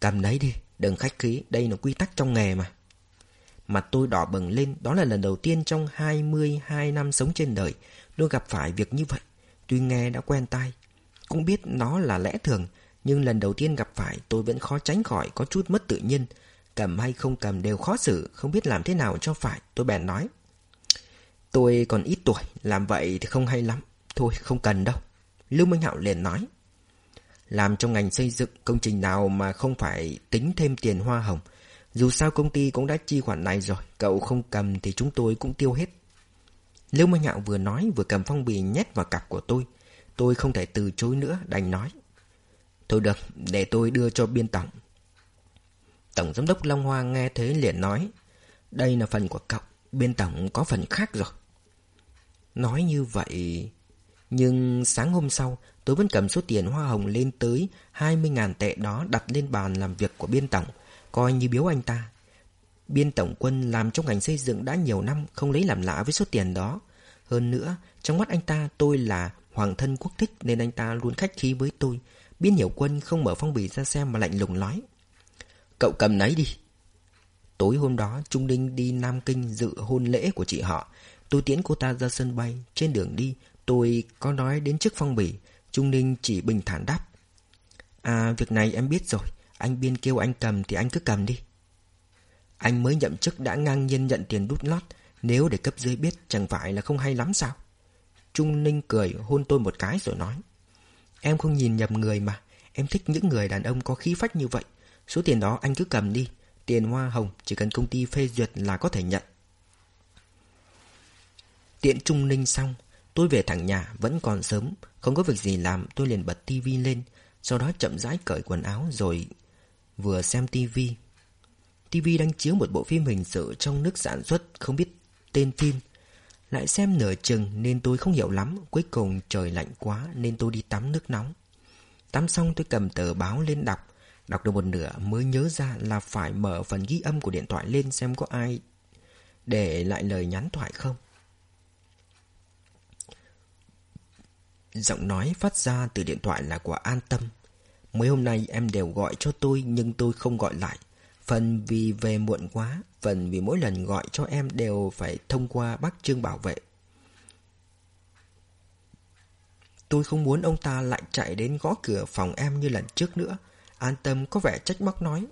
Cầm lấy đi, đừng khách khí, đây là quy tắc trong nghề mà. Mặt tôi đỏ bừng lên, đó là lần đầu tiên trong 22 năm sống trên đời, tôi gặp phải việc như vậy. Tuy nghe đã quen tai, cũng biết nó là lẽ thường, nhưng lần đầu tiên gặp phải tôi vẫn khó tránh khỏi có chút mất tự nhiên. Cầm hay không cầm đều khó xử, không biết làm thế nào cho phải, tôi bèn nói. Tôi còn ít tuổi, làm vậy thì không hay lắm. Thôi, không cần đâu. Lưu Minh Hạo liền nói. Làm trong ngành xây dựng công trình nào mà không phải tính thêm tiền hoa hồng? Dù sao công ty cũng đã chi khoản này rồi Cậu không cầm thì chúng tôi cũng tiêu hết. Lưu Minh Hạo vừa nói Vừa cầm phong bì nhét vào cặp của tôi. Tôi không thể từ chối nữa đành nói. Thôi được để tôi đưa cho biên tổng. Tổng giám đốc Long Hoa nghe thế liền nói. Đây là phần của cậu Biên tổng có phần khác rồi. Nói như vậy Nhưng sáng hôm sau Tôi vẫn cầm số tiền hoa hồng lên tới 20.000 tệ đó đặt lên bàn làm việc của biên tổng coi như biếu anh ta. Biên tổng quân làm trong ngành xây dựng đã nhiều năm không lấy làm lạ với số tiền đó. Hơn nữa, trong mắt anh ta tôi là hoàng thân quốc thích nên anh ta luôn khách khí với tôi. Biên hiểu quân không mở phong bì ra xem mà lạnh lùng nói. Cậu cầm nấy đi. Tối hôm đó, Trung Đinh đi Nam Kinh dự hôn lễ của chị họ. Tôi tiễn cô ta ra sân bay. Trên đường đi, tôi có nói đến chiếc phong bì. Trung Ninh chỉ bình thản đáp. À, việc này em biết rồi. Anh Biên kêu anh cầm thì anh cứ cầm đi Anh mới nhậm chức đã ngang nhiên nhận tiền đút lót Nếu để cấp dưới biết chẳng phải là không hay lắm sao Trung Ninh cười hôn tôi một cái rồi nói Em không nhìn nhầm người mà Em thích những người đàn ông có khí phách như vậy Số tiền đó anh cứ cầm đi Tiền hoa hồng chỉ cần công ty phê duyệt là có thể nhận Tiện Trung Ninh xong Tôi về thẳng nhà vẫn còn sớm Không có việc gì làm tôi liền bật tivi lên Sau đó chậm rãi cởi quần áo rồi vừa xem tivi. Tivi đang chiếu một bộ phim hình sự trong nước sản xuất không biết tên phim. Lại xem nửa chừng nên tôi không hiểu lắm, cuối cùng trời lạnh quá nên tôi đi tắm nước nóng. Tắm xong tôi cầm tờ báo lên đọc, đọc được một nửa mới nhớ ra là phải mở phần ghi âm của điện thoại lên xem có ai để lại lời nhắn thoại không. Giọng nói phát ra từ điện thoại là của An Tâm. Mấy hôm nay em đều gọi cho tôi nhưng tôi không gọi lại. Phần vì về muộn quá, phần vì mỗi lần gọi cho em đều phải thông qua bác Trương bảo vệ. Tôi không muốn ông ta lại chạy đến gõ cửa phòng em như lần trước nữa. An tâm có vẻ trách móc nói.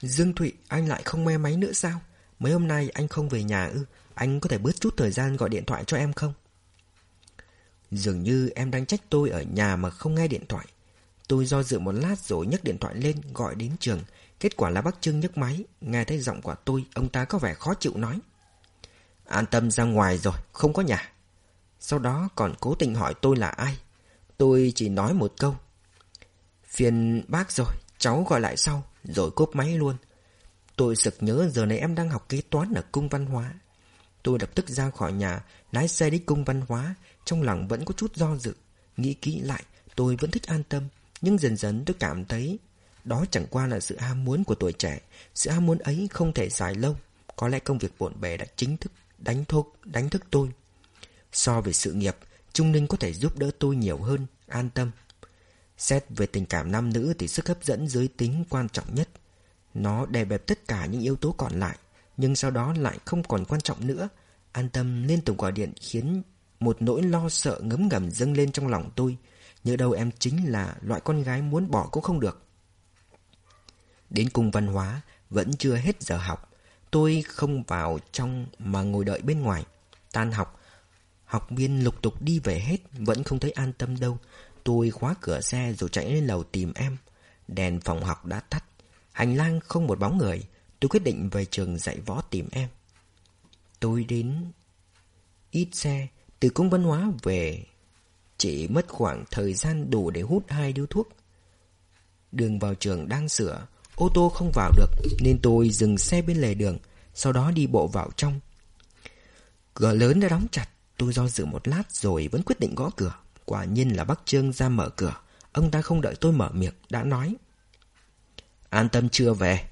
Dương Thụy, anh lại không nghe máy nữa sao? Mấy hôm nay anh không về nhà ư? Anh có thể bớt chút thời gian gọi điện thoại cho em không? Dường như em đang trách tôi ở nhà mà không nghe điện thoại. Tôi do dự một lát rồi nhấc điện thoại lên gọi đến trường. Kết quả là bác Trương nhấc máy. Nghe thấy giọng của tôi, ông ta có vẻ khó chịu nói. An tâm ra ngoài rồi, không có nhà. Sau đó còn cố tình hỏi tôi là ai. Tôi chỉ nói một câu. Phiền bác rồi, cháu gọi lại sau, rồi cốp máy luôn. Tôi sực nhớ giờ này em đang học kế toán ở cung văn hóa. Tôi lập tức ra khỏi nhà, lái xe đi cung văn hóa, trong lòng vẫn có chút do dự. Nghĩ kỹ lại, tôi vẫn thích an tâm, nhưng dần dần tôi cảm thấy Đó chẳng qua là sự ham muốn của tuổi trẻ Sự ham muốn ấy không thể dài lâu Có lẽ công việc bộn bề đã chính thức đánh thúc, đánh thức tôi So về sự nghiệp Trung Ninh có thể giúp đỡ tôi nhiều hơn An tâm Xét về tình cảm nam nữ thì sức hấp dẫn giới tính quan trọng nhất. Nó đè bẹp tất cả những yếu tố còn lại, nhưng sau đó lại không còn quan trọng nữa. An tâm liên tục gọi điện khiến một nỗi lo sợ ngấm ngầm dâng lên trong lòng tôi. Nhớ đâu em chính là loại con gái muốn bỏ cũng không được. Đến cung văn hóa, vẫn chưa hết giờ học. Tôi không vào trong mà ngồi đợi bên ngoài. Tan học, học viên lục tục đi về hết, vẫn không thấy an tâm đâu. Tôi khóa cửa xe rồi chạy lên lầu tìm em. Đèn phòng học đã tắt. Hành lang không một bóng người. Tôi quyết định về trường dạy võ tìm em. Tôi đến ít xe từ cung văn hóa về chỉ mất khoảng thời gian đủ để hút hai điếu thuốc. Đường vào trường đang sửa, ô tô không vào được nên tôi dừng xe bên lề đường, sau đó đi bộ vào trong. Cửa lớn đã đóng chặt, tôi do dự một lát rồi vẫn quyết định gõ cửa. Quả nhiên là bác Trương ra mở cửa, ông ta không đợi tôi mở miệng, đã nói. An tâm chưa về?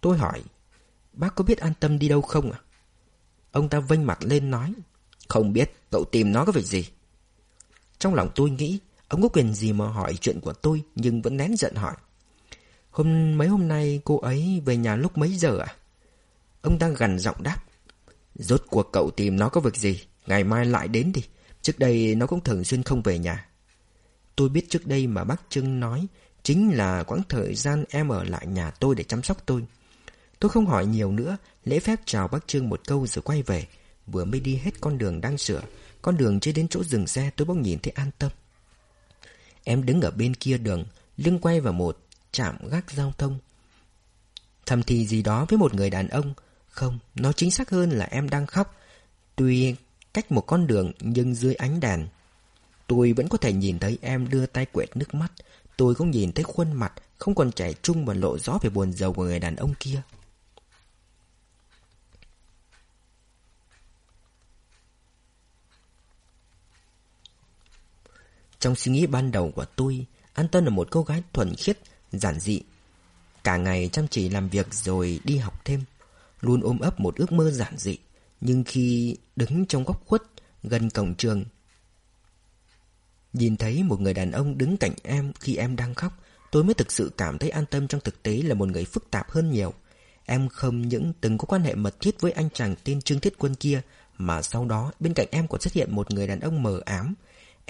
Tôi hỏi, bác có biết an tâm đi đâu không à? Ông ta vênh mặt lên nói, không biết, cậu tìm nó có việc gì? Trong lòng tôi nghĩ, ông có quyền gì mà hỏi chuyện của tôi nhưng vẫn nén giận hỏi. Hôm mấy hôm nay cô ấy về nhà lúc mấy giờ à? Ông ta gần giọng đáp. Rốt cuộc cậu tìm nó có việc gì? Ngày mai lại đến đi. Trước đây nó cũng thường xuyên không về nhà. Tôi biết trước đây mà bác Trưng nói chính là quãng thời gian em ở lại nhà tôi để chăm sóc tôi. Tôi không hỏi nhiều nữa, lễ phép chào bác Trương một câu rồi quay về. Vừa mới đi hết con đường đang sửa, con đường chưa đến chỗ dừng xe tôi bỗng nhìn thấy an tâm. Em đứng ở bên kia đường, lưng quay vào một trạm gác giao thông. Thầm thì gì đó với một người đàn ông. Không, nó chính xác hơn là em đang khóc. Tuy cách một con đường nhưng dưới ánh đèn. Tôi vẫn có thể nhìn thấy em đưa tay quẹt nước mắt. Tôi cũng nhìn thấy khuôn mặt không còn trẻ trung và lộ rõ về buồn giàu của người đàn ông kia. Trong suy nghĩ ban đầu của tôi, An Tân là một cô gái thuần khiết, giản dị. Cả ngày chăm chỉ làm việc rồi đi học thêm, luôn ôm ấp một ước mơ giản dị. Nhưng khi đứng trong góc khuất gần cổng trường, nhìn thấy một người đàn ông đứng cạnh em khi em đang khóc, tôi mới thực sự cảm thấy an tâm trong thực tế là một người phức tạp hơn nhiều. Em không những từng có quan hệ mật thiết với anh chàng tên Trương Thiết Quân kia, mà sau đó bên cạnh em còn xuất hiện một người đàn ông mờ ám,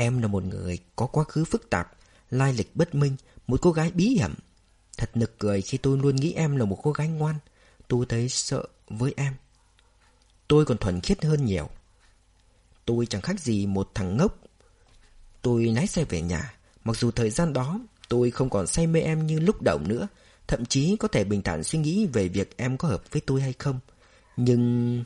Em là một người có quá khứ phức tạp, lai lịch bất minh, một cô gái bí hiểm. Thật nực cười khi tôi luôn nghĩ em là một cô gái ngoan. Tôi thấy sợ với em. Tôi còn thuần khiết hơn nhiều. Tôi chẳng khác gì một thằng ngốc. Tôi lái xe về nhà. Mặc dù thời gian đó tôi không còn say mê em như lúc đầu nữa. Thậm chí có thể bình thản suy nghĩ về việc em có hợp với tôi hay không. Nhưng...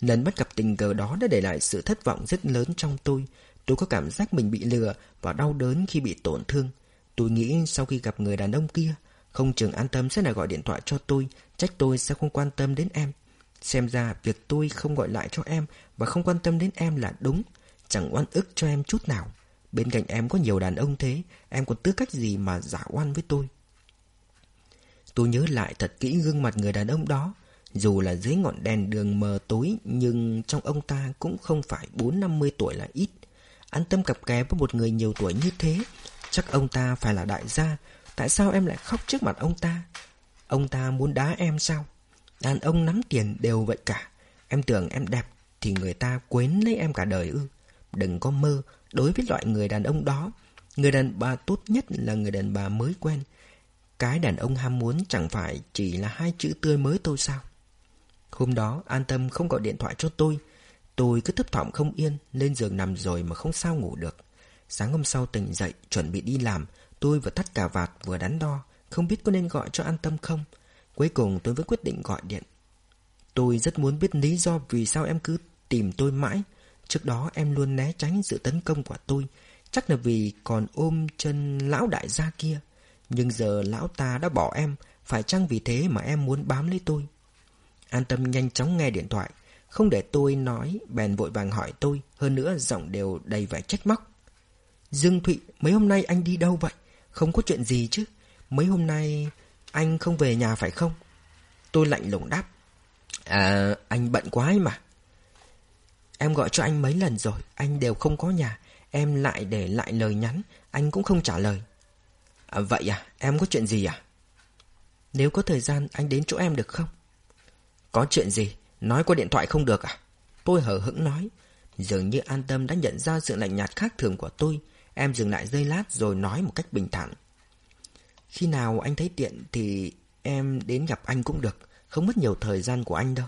Lần bắt gặp tình cờ đó đã để lại sự thất vọng rất lớn trong tôi Tôi có cảm giác mình bị lừa và đau đớn khi bị tổn thương. Tôi nghĩ sau khi gặp người đàn ông kia, không chừng an tâm sẽ là gọi điện thoại cho tôi, trách tôi sẽ không quan tâm đến em. Xem ra việc tôi không gọi lại cho em và không quan tâm đến em là đúng, chẳng oan ức cho em chút nào. Bên cạnh em có nhiều đàn ông thế, em còn tư cách gì mà giả oan với tôi. Tôi nhớ lại thật kỹ gương mặt người đàn ông đó, dù là dưới ngọn đèn đường mờ tối nhưng trong ông ta cũng không phải bốn năm mươi tuổi là ít. An tâm cặp kè với một người nhiều tuổi như thế. Chắc ông ta phải là đại gia. Tại sao em lại khóc trước mặt ông ta? Ông ta muốn đá em sao? Đàn ông nắm tiền đều vậy cả. Em tưởng em đẹp Thì người ta quến lấy em cả đời ư. Đừng có mơ, Đối với loại người đàn ông đó, Người đàn bà tốt nhất là người đàn bà mới quen. Cái đàn ông ham muốn chẳng phải chỉ là hai chữ tươi mới tôi sao? Hôm đó, An Tâm không gọi điện thoại cho tôi. Tôi cứ thấp thỏm không yên, lên giường nằm rồi mà không sao ngủ được. Sáng hôm sau tỉnh dậy, chuẩn bị đi làm, tôi vừa thắt cà vạt vừa đắn đo, không biết có nên gọi cho an tâm không. Cuối cùng tôi vẫn quyết định gọi điện. Tôi rất muốn biết lý do vì sao em cứ tìm tôi mãi. Trước đó em luôn né tránh sự tấn công của tôi, chắc là vì còn ôm chân lão đại gia kia. Nhưng giờ lão ta đã bỏ em, phải chăng vì thế mà em muốn bám lấy tôi? An tâm nhanh chóng nghe điện thoại, không để tôi nói, bèn vội vàng hỏi tôi, hơn nữa giọng đều đầy vẻ trách móc. Dương Thụy, mấy hôm nay anh đi đâu vậy? Không có chuyện gì chứ? Mấy hôm nay anh không về nhà phải không? Tôi lạnh lùng đáp. À, anh bận quá ấy mà. Em gọi cho anh mấy lần rồi, anh đều không có nhà. Em lại để lại lời nhắn, anh cũng không trả lời. À, vậy à, em có chuyện gì à? Nếu có thời gian anh đến chỗ em được không? Có chuyện gì? Nói qua điện thoại không được à? Tôi hờ hững nói. Dường như an tâm đã nhận ra sự lạnh nhạt khác thường của tôi. Em dừng lại giây lát rồi nói một cách bình thản. Khi nào anh thấy tiện thì em đến gặp anh cũng được. Không mất nhiều thời gian của anh đâu.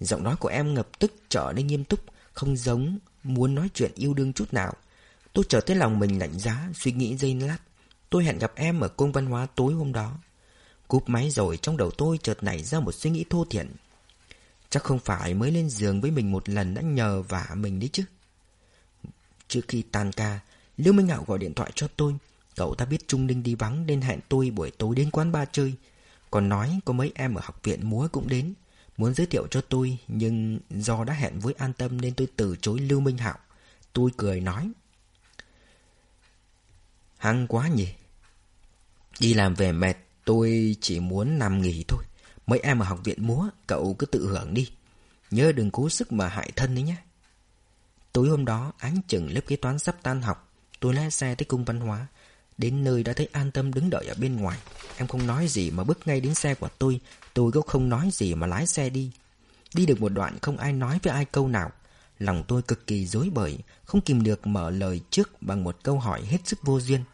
Giọng nói của em ngập tức trở nên nghiêm túc, không giống muốn nói chuyện yêu đương chút nào. Tôi trở thấy lòng mình lạnh giá, suy nghĩ giây lát. Tôi hẹn gặp em ở cung văn hóa tối hôm đó. Cúp máy rồi trong đầu tôi chợt nảy ra một suy nghĩ thô thiện. Chắc không phải mới lên giường với mình một lần đã nhờ vả mình đấy chứ. Trước khi tan ca, Lưu Minh Hạo gọi điện thoại cho tôi. Cậu ta biết Trung Ninh đi vắng nên hẹn tôi buổi tối đến quán bar chơi. Còn nói có mấy em ở học viện múa cũng đến. Muốn giới thiệu cho tôi nhưng do đã hẹn với an tâm nên tôi từ chối Lưu Minh Hạo. Tôi cười nói. Hăng quá nhỉ. Đi làm về mệt tôi chỉ muốn nằm nghỉ thôi. Mấy em ở học viện múa cậu cứ tự hưởng đi. Nhớ đừng cố sức mà hại thân đấy nhé. Tối hôm đó ánh chừng lớp kế toán sắp tan học. Tôi lái xe tới cung văn hóa. Đến nơi đã thấy an tâm đứng đợi ở bên ngoài. Em không nói gì mà bước ngay đến xe của tôi. Tôi cũng không nói gì mà lái xe đi. Đi được một đoạn không ai nói với ai câu nào. Lòng tôi cực kỳ dối bời, không kìm được mở lời trước bằng một câu hỏi hết sức vô duyên.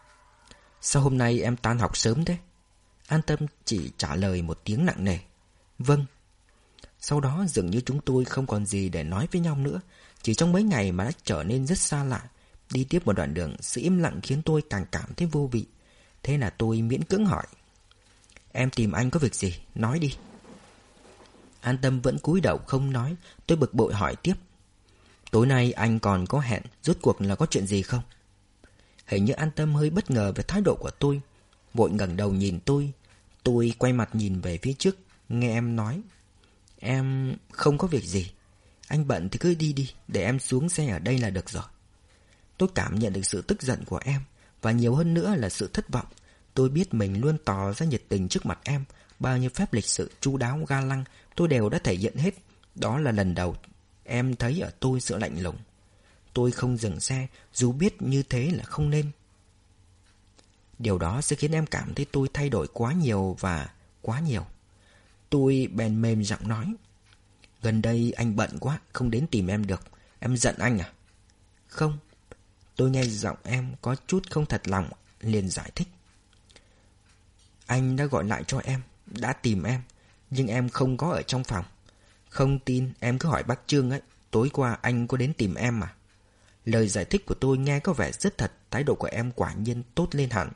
Sao hôm nay em tan học sớm thế? An tâm chỉ trả lời một tiếng nặng nề. Vâng. Sau đó dường như chúng tôi không còn gì để nói với nhau nữa. Chỉ trong mấy ngày mà đã trở nên rất xa lạ. Đi tiếp một đoạn đường, sự im lặng khiến tôi càng cảm thấy vô vị. Thế là tôi miễn cưỡng hỏi. Em tìm anh có việc gì? Nói đi. An tâm vẫn cúi đầu không nói. Tôi bực bội hỏi tiếp. Tối nay anh còn có hẹn, rốt cuộc là có chuyện gì không? Hình như an tâm hơi bất ngờ về thái độ của tôi. Vội ngẩng đầu nhìn tôi. Tôi quay mặt nhìn về phía trước, nghe em nói. Em không có việc gì. Anh bận thì cứ đi đi, để em xuống xe ở đây là được rồi. Tôi cảm nhận được sự tức giận của em, và nhiều hơn nữa là sự thất vọng. Tôi biết mình luôn tỏ ra nhiệt tình trước mặt em, bao nhiêu phép lịch sự chu đáo ga lăng tôi đều đã thể hiện hết. Đó là lần đầu em thấy ở tôi sự lạnh lùng. Tôi không dừng xe, dù biết như thế là không nên. Điều đó sẽ khiến em cảm thấy tôi thay đổi quá nhiều và quá nhiều. Tôi bèn mềm giọng nói. Gần đây anh bận quá, không đến tìm em được. Em giận anh à? Không. Tôi nghe giọng em có chút không thật lòng, liền giải thích. Anh đã gọi lại cho em, đã tìm em, nhưng em không có ở trong phòng. Không tin, em cứ hỏi bác Trương ấy, tối qua anh có đến tìm em mà. Lời giải thích của tôi nghe có vẻ rất thật, thái độ của em quả nhiên tốt lên hẳn.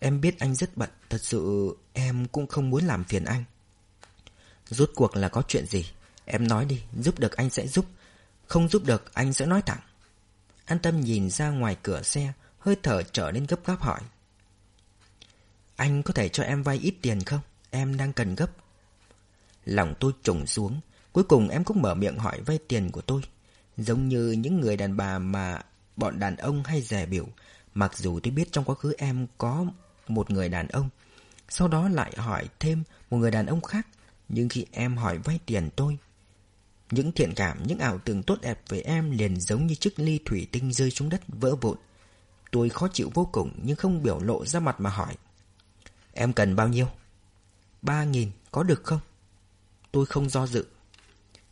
Em biết anh rất bận, thật sự em cũng không muốn làm phiền anh. Rốt cuộc là có chuyện gì? Em nói đi, giúp được anh sẽ giúp, không giúp được anh sẽ nói thẳng. An tâm nhìn ra ngoài cửa xe, hơi thở trở nên gấp gáp hỏi. Anh có thể cho em vay ít tiền không? Em đang cần gấp. Lòng tôi trùng xuống, cuối cùng em cũng mở miệng hỏi vay tiền của tôi. Giống như những người đàn bà mà bọn đàn ông hay rẻ biểu, mặc dù tôi biết trong quá khứ em có một người đàn ông. Sau đó lại hỏi thêm một người đàn ông khác. Nhưng khi em hỏi vay tiền tôi, những thiện cảm, những ảo tưởng tốt đẹp về em liền giống như chiếc ly thủy tinh rơi xuống đất vỡ vụn. Tôi khó chịu vô cùng nhưng không biểu lộ ra mặt mà hỏi. Em cần bao nhiêu? Ba nghìn, có được không? Tôi không do dự.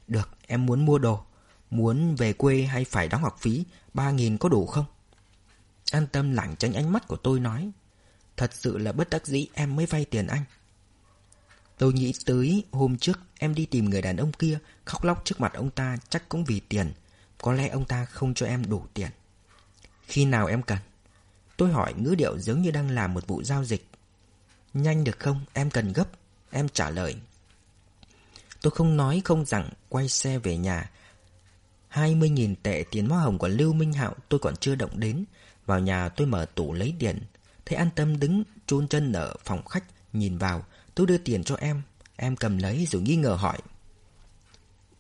Được, em muốn mua đồ. Muốn về quê hay phải đóng học phí, ba nghìn có đủ không? An tâm lảng tránh ánh mắt của tôi nói. Thật sự là bất đắc dĩ, em mới vay tiền anh. Tôi nghĩ tới hôm trước em đi tìm người đàn ông kia, khóc lóc trước mặt ông ta chắc cũng vì tiền. Có lẽ ông ta không cho em đủ tiền. Khi nào em cần? Tôi hỏi ngữ điệu giống như đang làm một vụ giao dịch. Nhanh được không? Em cần gấp. Em trả lời. Tôi không nói không rằng quay xe về nhà. 20.000 tệ tiền hoa hồng của Lưu Minh Hạo tôi còn chưa động đến. Vào nhà tôi mở tủ lấy tiền. Thấy an tâm đứng chôn chân ở phòng khách nhìn vào. Tôi đưa tiền cho em. Em cầm lấy rồi nghi ngờ hỏi.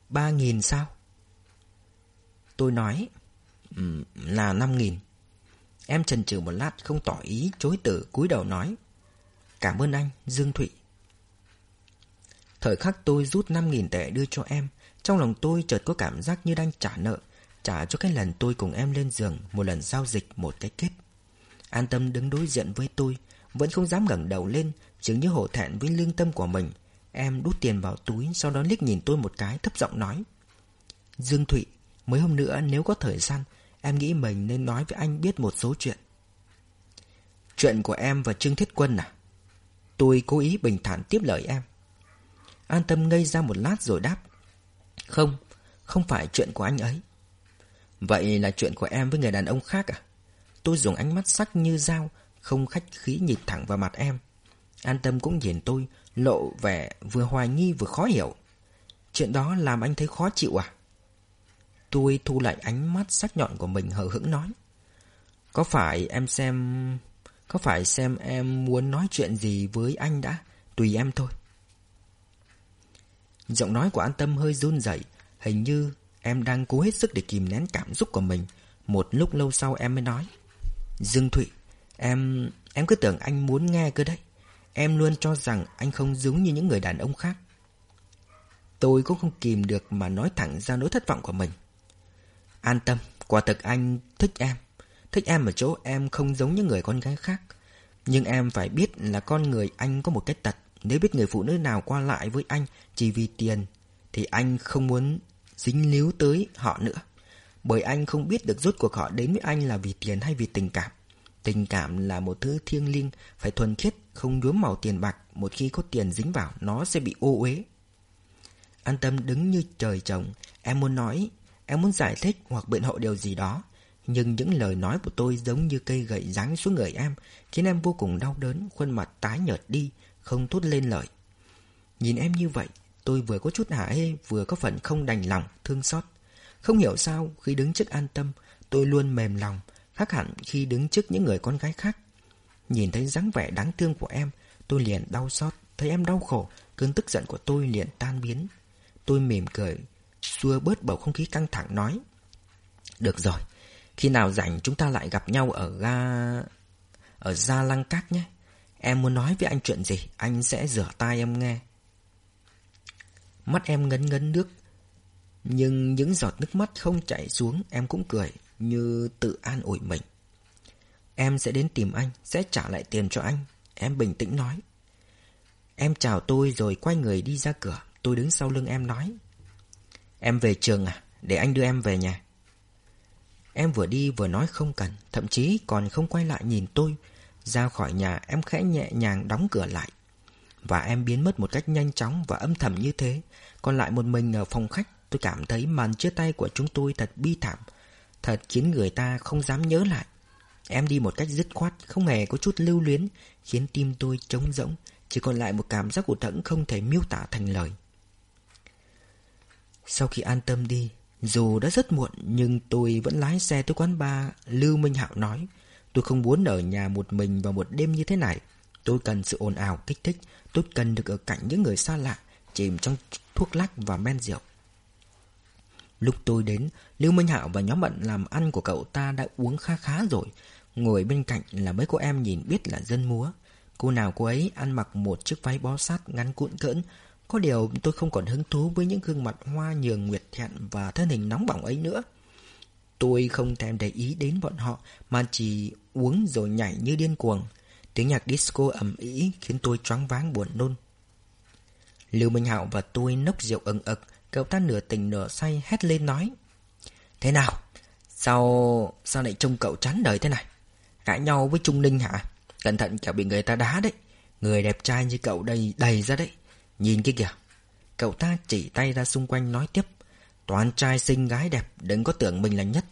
Ba nghìn sao? Tôi nói um, là năm nghìn. Em chần chừ một lát không tỏ ý chối từ cúi đầu nói. Cảm ơn anh, Dương Thụy. Thời khắc tôi rút 5.000 tệ đưa cho em, trong lòng tôi chợt có cảm giác như đang trả nợ, trả cho cái lần tôi cùng em lên giường, một lần giao dịch, một cái kết. An tâm đứng đối diện với tôi, Vẫn không dám ngẩng đầu lên, Dường như hổ thẹn với lương tâm của mình. Em đút tiền vào túi, Sau đó liếc nhìn tôi một cái, thấp giọng nói, Dương Thụy, Mấy hôm nữa nếu có thời gian, Em nghĩ mình nên nói với anh biết một số chuyện. Chuyện của em và Trương Thiết Quân à? Tôi cố ý bình thản tiếp lời em. An tâm ngây ra một lát rồi đáp, Không Không phải chuyện của anh ấy. Vậy là chuyện của em với người đàn ông khác à? Tôi dùng ánh mắt sắc như dao, Không khách khí nhịp thẳng vào mặt em. An tâm cũng nhìn tôi, Lộ vẻ vừa hoài nghi vừa khó hiểu. Chuyện đó làm anh thấy khó chịu à? Tôi thu lại ánh mắt sắc nhọn của mình hờ hững nói. Có phải em xem... Có phải xem em muốn nói chuyện gì với anh đã? Tùy em thôi. Giọng nói của an tâm hơi run rẩy, Hình như em đang cố hết sức để kìm nén cảm xúc của mình. Một lúc lâu sau em mới nói. Dương Thụy Em... em cứ tưởng anh muốn nghe cơ đấy. Em luôn cho rằng anh không giống như những người đàn ông khác. Tôi cũng không kìm được mà nói thẳng ra nỗi thất vọng của mình. An tâm, quả thực anh thích em. Thích em ở chỗ em không giống những người con gái khác. Nhưng em phải biết là con người anh có một cái tật. Nếu biết người phụ nữ nào qua lại với anh chỉ vì tiền Thì anh không muốn dính líu tới họ nữa. Bởi anh không biết được rốt cuộc họ đến với anh là vì tiền hay vì tình cảm. Tình cảm là một thứ thiêng liêng, Phải thuần khiết, Không nhuốm màu tiền bạc. Một khi có tiền dính vào, Nó sẽ bị ô uế. An tâm đứng như trời trồng. Em muốn nói, Em muốn giải thích hoặc biện hộ điều gì đó. Nhưng những lời nói của tôi giống như cây gậy giáng xuống người em, Khiến em vô cùng đau đớn, Khuôn mặt tái nhợt đi, Không thốt lên lời. Nhìn em như vậy, Tôi vừa có chút hả hê, Vừa có phần không đành lòng, Thương xót. Không hiểu sao, Khi đứng trước an tâm, Tôi luôn mềm lòng, Khác hẳn khi đứng trước những người con gái khác. Nhìn thấy dáng vẻ đáng thương của em, Tôi liền đau xót, Thấy em đau khổ, Cơn tức giận của tôi liền tan biến. Tôi mỉm cười, Xua bớt bầu không khí căng thẳng, nói, Được rồi, Khi nào rảnh chúng ta lại gặp nhau ở ga... Ở Gia Lăng Cát nhé. Em muốn nói với anh chuyện gì, Anh sẽ rửa tay em nghe. Mắt em ngấn ngấn nước nhưng những giọt nước mắt không chảy xuống, Em cũng cười, Như tự an ủi mình. Em sẽ đến tìm anh, Sẽ trả lại tiền cho anh, Em bình tĩnh nói. Em chào tôi rồi quay người đi ra cửa, Tôi đứng sau lưng em nói. Em về trường à? Để anh đưa em về nhà. Em vừa đi vừa nói không cần, Thậm chí còn không quay lại nhìn tôi. Ra khỏi nhà, em khẽ nhẹ nhàng đóng cửa lại. Và em biến mất một cách nhanh chóng và âm thầm như thế. Còn lại một mình ở phòng khách Tôi cảm thấy màn chia tay của chúng tôi thật bi thảm. Thật khiến người ta không dám nhớ lại. Em đi một cách dứt khoát, Không hề có chút lưu luyến, Khiến tim tôi trống rỗng. Chỉ còn lại một cảm giác của thẫn không thể miêu tả thành lời. Sau khi an tâm đi, Dù đã rất muộn, Nhưng tôi vẫn lái xe tới quán bar, Lưu Minh Hạo nói, Tôi không muốn ở nhà một mình vào một đêm như thế này. Tôi cần sự ồn ào, kích thích. Tôi cần được ở cạnh những người xa lạ, Chìm trong thuốc lắc và men rượu. Lúc tôi đến, Lưu Minh Hạo và nhóm bạn làm ăn của cậu ta đã uống khá khá rồi. Ngồi bên cạnh là mấy cô em nhìn biết là dân múa. Cô nào cô ấy ăn mặc một chiếc váy bó sát ngắn cuộn cỡn. Có điều tôi không còn hứng thú với những gương mặt hoa nhường nguyệt thẹn và thân hình nóng bỏng ấy nữa. Tôi không thèm để ý đến bọn họ Mà chỉ uống rồi nhảy như điên cuồng. Tiếng nhạc disco ầm ĩ khiến tôi choáng váng buồn nôn. Lưu Minh Hạo và tôi nốc rượu ẩn ực. Cậu ta nửa tỉnh nửa say hét lên nói, Thế nào? Sao... sao lại trông cậu chán đời thế này? Cãi nhau với Trung Ninh hả? Cẩn thận kẻo bị người ta đá đấy Người đẹp trai như cậu đây, đầy ra đấy Nhìn kia kìa Cậu ta chỉ tay ra xung quanh nói tiếp Toàn trai xinh gái đẹp, Đừng có tưởng mình là nhất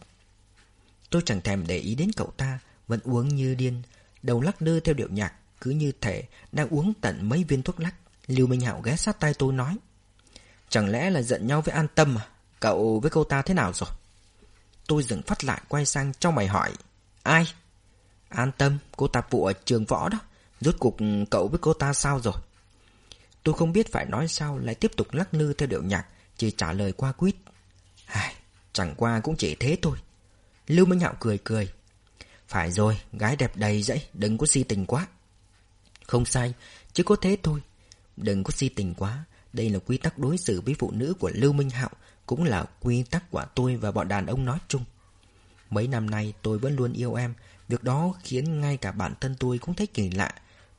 Tôi chẳng thèm để ý đến cậu ta, Vẫn uống như điên Đầu lắc đưa theo điệu nhạc, Cứ như thể đang uống tận mấy viên thuốc lắc Lưu Minh Hạo ghé sát tay tôi nói Chẳng lẽ là giận nhau với an tâm à? Cậu với cô ta thế nào rồi? Tôi dừng phát lại quay sang trong mày hỏi. Ai? An tâm cô ta phụ ở trường võ đó. Rốt cuộc ừ, cậu với cô ta sao rồi? Tôi không biết phải nói sao Lại tiếp tục lắc lư theo điệu nhạc Chỉ trả lời qua quýt. Ai, Chẳng qua cũng chỉ thế thôi. Lưu Minh Hạo cười cười. Phải rồi gái đẹp đầy dẫy Đừng có si tình quá. Không sai Chứ có thế thôi. Đừng có si tình quá. Đây là quy tắc đối xử với phụ nữ của Lưu Minh Hạo, Cũng là quy tắc của tôi và bọn đàn ông nói chung. Mấy năm nay tôi vẫn luôn yêu em, Việc đó khiến ngay cả bản thân tôi cũng thấy kỳ lạ.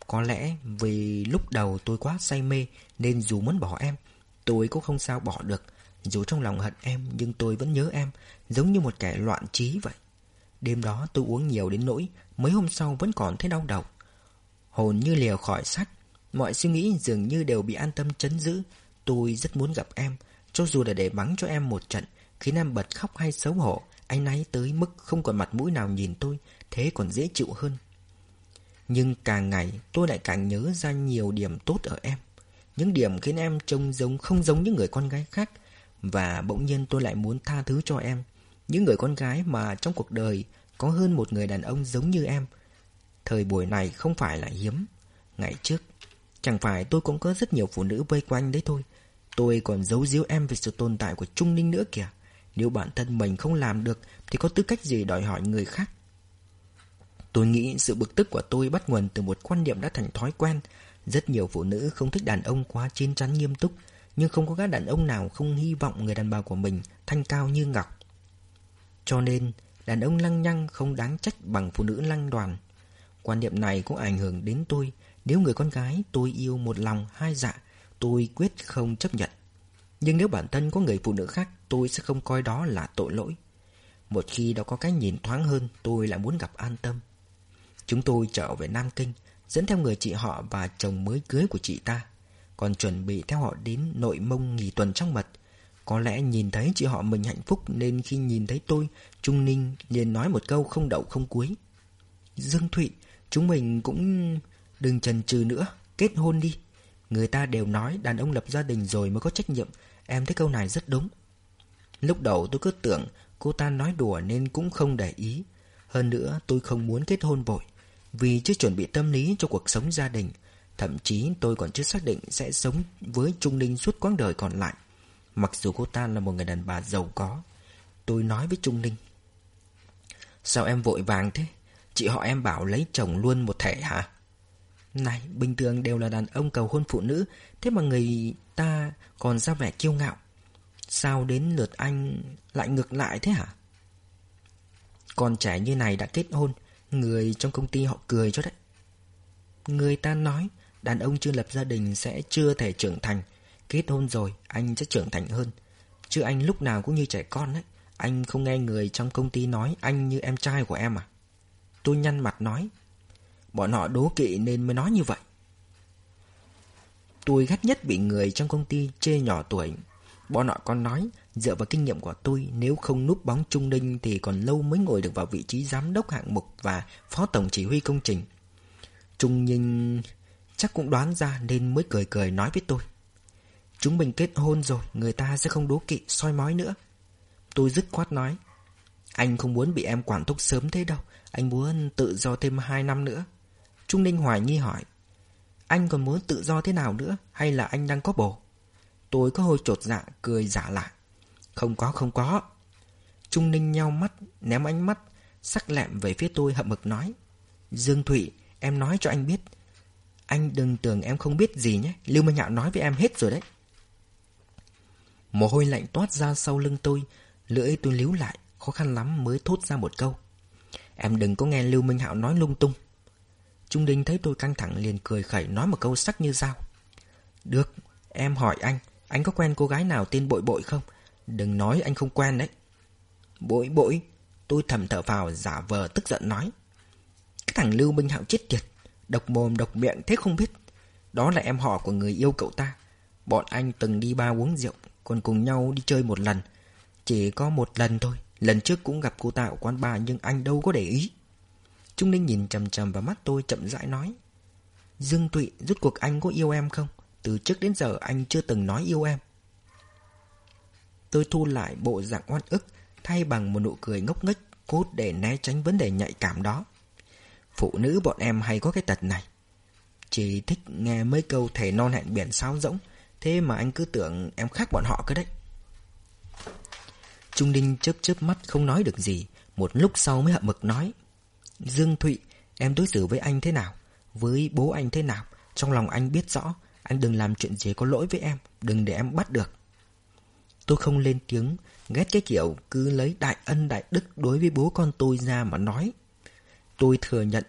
Có lẽ vì lúc đầu tôi quá say mê Nên dù muốn bỏ em, Tôi cũng không sao bỏ được. Dù trong lòng hận em Nhưng tôi vẫn nhớ em, Giống như một kẻ loạn trí vậy. Đêm đó tôi uống nhiều đến nỗi Mấy hôm sau vẫn còn thấy đau đầu. Hồn như lìa khỏi xác Mọi suy nghĩ dường như đều bị an tâm chấn giữ. Tôi rất muốn gặp em, Cho dù là để bắn cho em một trận, Khiến em bật khóc hay xấu hổ, Anh náy tới mức không còn mặt mũi nào nhìn tôi, Thế còn dễ chịu hơn. Nhưng càng ngày, tôi lại càng nhớ ra nhiều điểm tốt ở em. Những điểm khiến em trông giống, không giống những người con gái khác. Và bỗng nhiên tôi lại muốn tha thứ cho em. Những người con gái mà trong cuộc đời Có hơn một người đàn ông giống như em. Thời buổi này không phải là hiếm. Ngày trước Chẳng phải tôi cũng có rất nhiều phụ nữ vây quanh đấy thôi. Tôi còn giấu giếu em về sự tồn tại của Trung Ninh nữa kìa. Nếu bản thân mình không làm được, Thì có tư cách gì đòi hỏi người khác? Tôi nghĩ sự bực tức của tôi bắt nguồn từ một quan niệm đã thành thói quen. Rất nhiều phụ nữ không thích đàn ông quá chín chắn nghiêm túc, Nhưng không có các đàn ông nào không hy vọng người đàn bà của mình thanh cao như ngọc. Cho nên, đàn ông lăng nhăng không đáng trách bằng phụ nữ lăng đoàn. Quan niệm này cũng ảnh hưởng đến tôi. Nếu người con gái tôi yêu một lòng hai dạ Tôi quyết không chấp nhận. Nhưng nếu bản thân có người phụ nữ khác, Tôi sẽ không coi đó là tội lỗi. Một khi đã có cái nhìn thoáng hơn, Tôi lại muốn gặp an tâm. Chúng tôi trở về Nam Kinh, Dẫn theo người chị họ và chồng mới cưới của chị ta. Còn chuẩn bị theo họ đến nội mông nghỉ tuần trong mật. Có lẽ nhìn thấy chị họ mình hạnh phúc Nên khi nhìn thấy tôi, Trung Ninh liền nói một câu không đậu không cuối. Dương Thụy, Chúng mình cũng đừng chần chừ nữa, Kết hôn đi. Người ta đều nói đàn ông lập gia đình rồi mới có trách nhiệm. Em thấy câu này rất đúng. Lúc đầu tôi cứ tưởng cô ta nói đùa nên cũng không để ý. Hơn nữa, tôi không muốn kết hôn vội, Vì chưa chuẩn bị tâm lý cho cuộc sống gia đình. Thậm chí, tôi còn chưa xác định sẽ sống với Trung Ninh suốt quãng đời còn lại. Mặc dù cô ta là một người đàn bà giàu có, Tôi nói với Trung Ninh. Sao em vội vàng thế? Chị họ em bảo lấy chồng luôn một thể hả? Này, bình thường đều là đàn ông cầu hôn phụ nữ, thế mà người ta còn ra vẻ kiêu ngạo. Sao đến lượt anh lại ngược lại thế hả? Con trẻ như này đã kết hôn, người trong công ty họ cười cho đấy. Người ta nói, đàn ông chưa lập gia đình sẽ chưa thể trưởng thành. Kết hôn rồi, anh sẽ trưởng thành hơn. Chứ anh lúc nào cũng như trẻ con đấy. Anh không nghe người trong công ty nói anh như em trai của em à? Tôi nhăn mặt nói. Bọn họ đố kỵ nên mới nói như vậy. Tôi ghét nhất bị người trong công ty chê nhỏ tuổi. Bọn họ còn nói, Dựa vào kinh nghiệm của tôi, Nếu không núp bóng Trung Ninh Thì còn lâu mới ngồi được vào vị trí giám đốc hạng mục Và phó tổng chỉ huy công trình. Trung Ninh Chắc cũng đoán ra nên mới cười cười nói với tôi. Chúng mình kết hôn rồi, Người ta sẽ không đố kỵ, soi mói nữa. Tôi dứt khoát nói, Anh không muốn bị em quản thúc sớm thế đâu, Anh muốn tự do thêm 2 năm nữa. Trung Ninh hoài nghi hỏi, Anh còn muốn tự do thế nào nữa Hay là anh đang có bồ? Tôi có hơi trột dạ cười giả lạ, Không có không có. Trung Ninh nhau mắt, ném ánh mắt Sắc lẹm về phía tôi hậm hực nói, Dương Thụy, Em nói cho anh biết, Anh đừng tưởng em không biết gì nhé, Lưu Minh Hạo nói với em hết rồi đấy. Mồ hôi lạnh toát ra sau lưng tôi, Lưỡi tôi líu lại, Khó khăn lắm mới thốt ra một câu, Em đừng có nghe Lưu Minh Hạo nói lung tung Trung Đinh thấy tôi căng thẳng liền cười khẩy nói một câu sắc như dao. Được, em hỏi anh, anh có quen cô gái nào tên Bội Bội không? Đừng nói anh không quen đấy. Bội Bội, tôi thầm thở vào giả vờ tức giận nói. Cái thằng Lưu Minh Hạo chết tiệt, độc mồm độc miệng thế không biết. Đó là em họ của người yêu cậu ta. Bọn anh từng đi ba uống rượu, còn cùng nhau đi chơi một lần. Chỉ có một lần thôi, lần trước cũng gặp cô ta ở quán bar nhưng anh đâu có để ý. Trung Ninh nhìn chầm chầm vào mắt tôi chậm rãi nói, Dương Tụy rút cuộc anh có yêu em không? Từ trước đến giờ anh chưa từng nói yêu em. Tôi thu lại bộ dạng oan ức, Thay bằng một nụ cười ngốc nghếch, Cốt để né tránh vấn đề nhạy cảm đó. Phụ nữ bọn em hay có cái tật này. Chỉ thích nghe mấy câu thể non hẹn biển sao rỗng, Thế mà anh cứ tưởng em khác bọn họ cơ đấy. Trung Ninh chớp chớp mắt không nói được gì, Một lúc sau mới hậm mực nói Dương Thụy, em đối xử với anh thế nào? Với bố anh thế nào? Trong lòng anh biết rõ, anh đừng làm chuyện gì có lỗi với em, đừng để em bắt được. Tôi không lên tiếng, ghét cái kiểu cứ lấy đại ân đại đức đối với bố con tôi ra mà nói. Tôi thừa nhận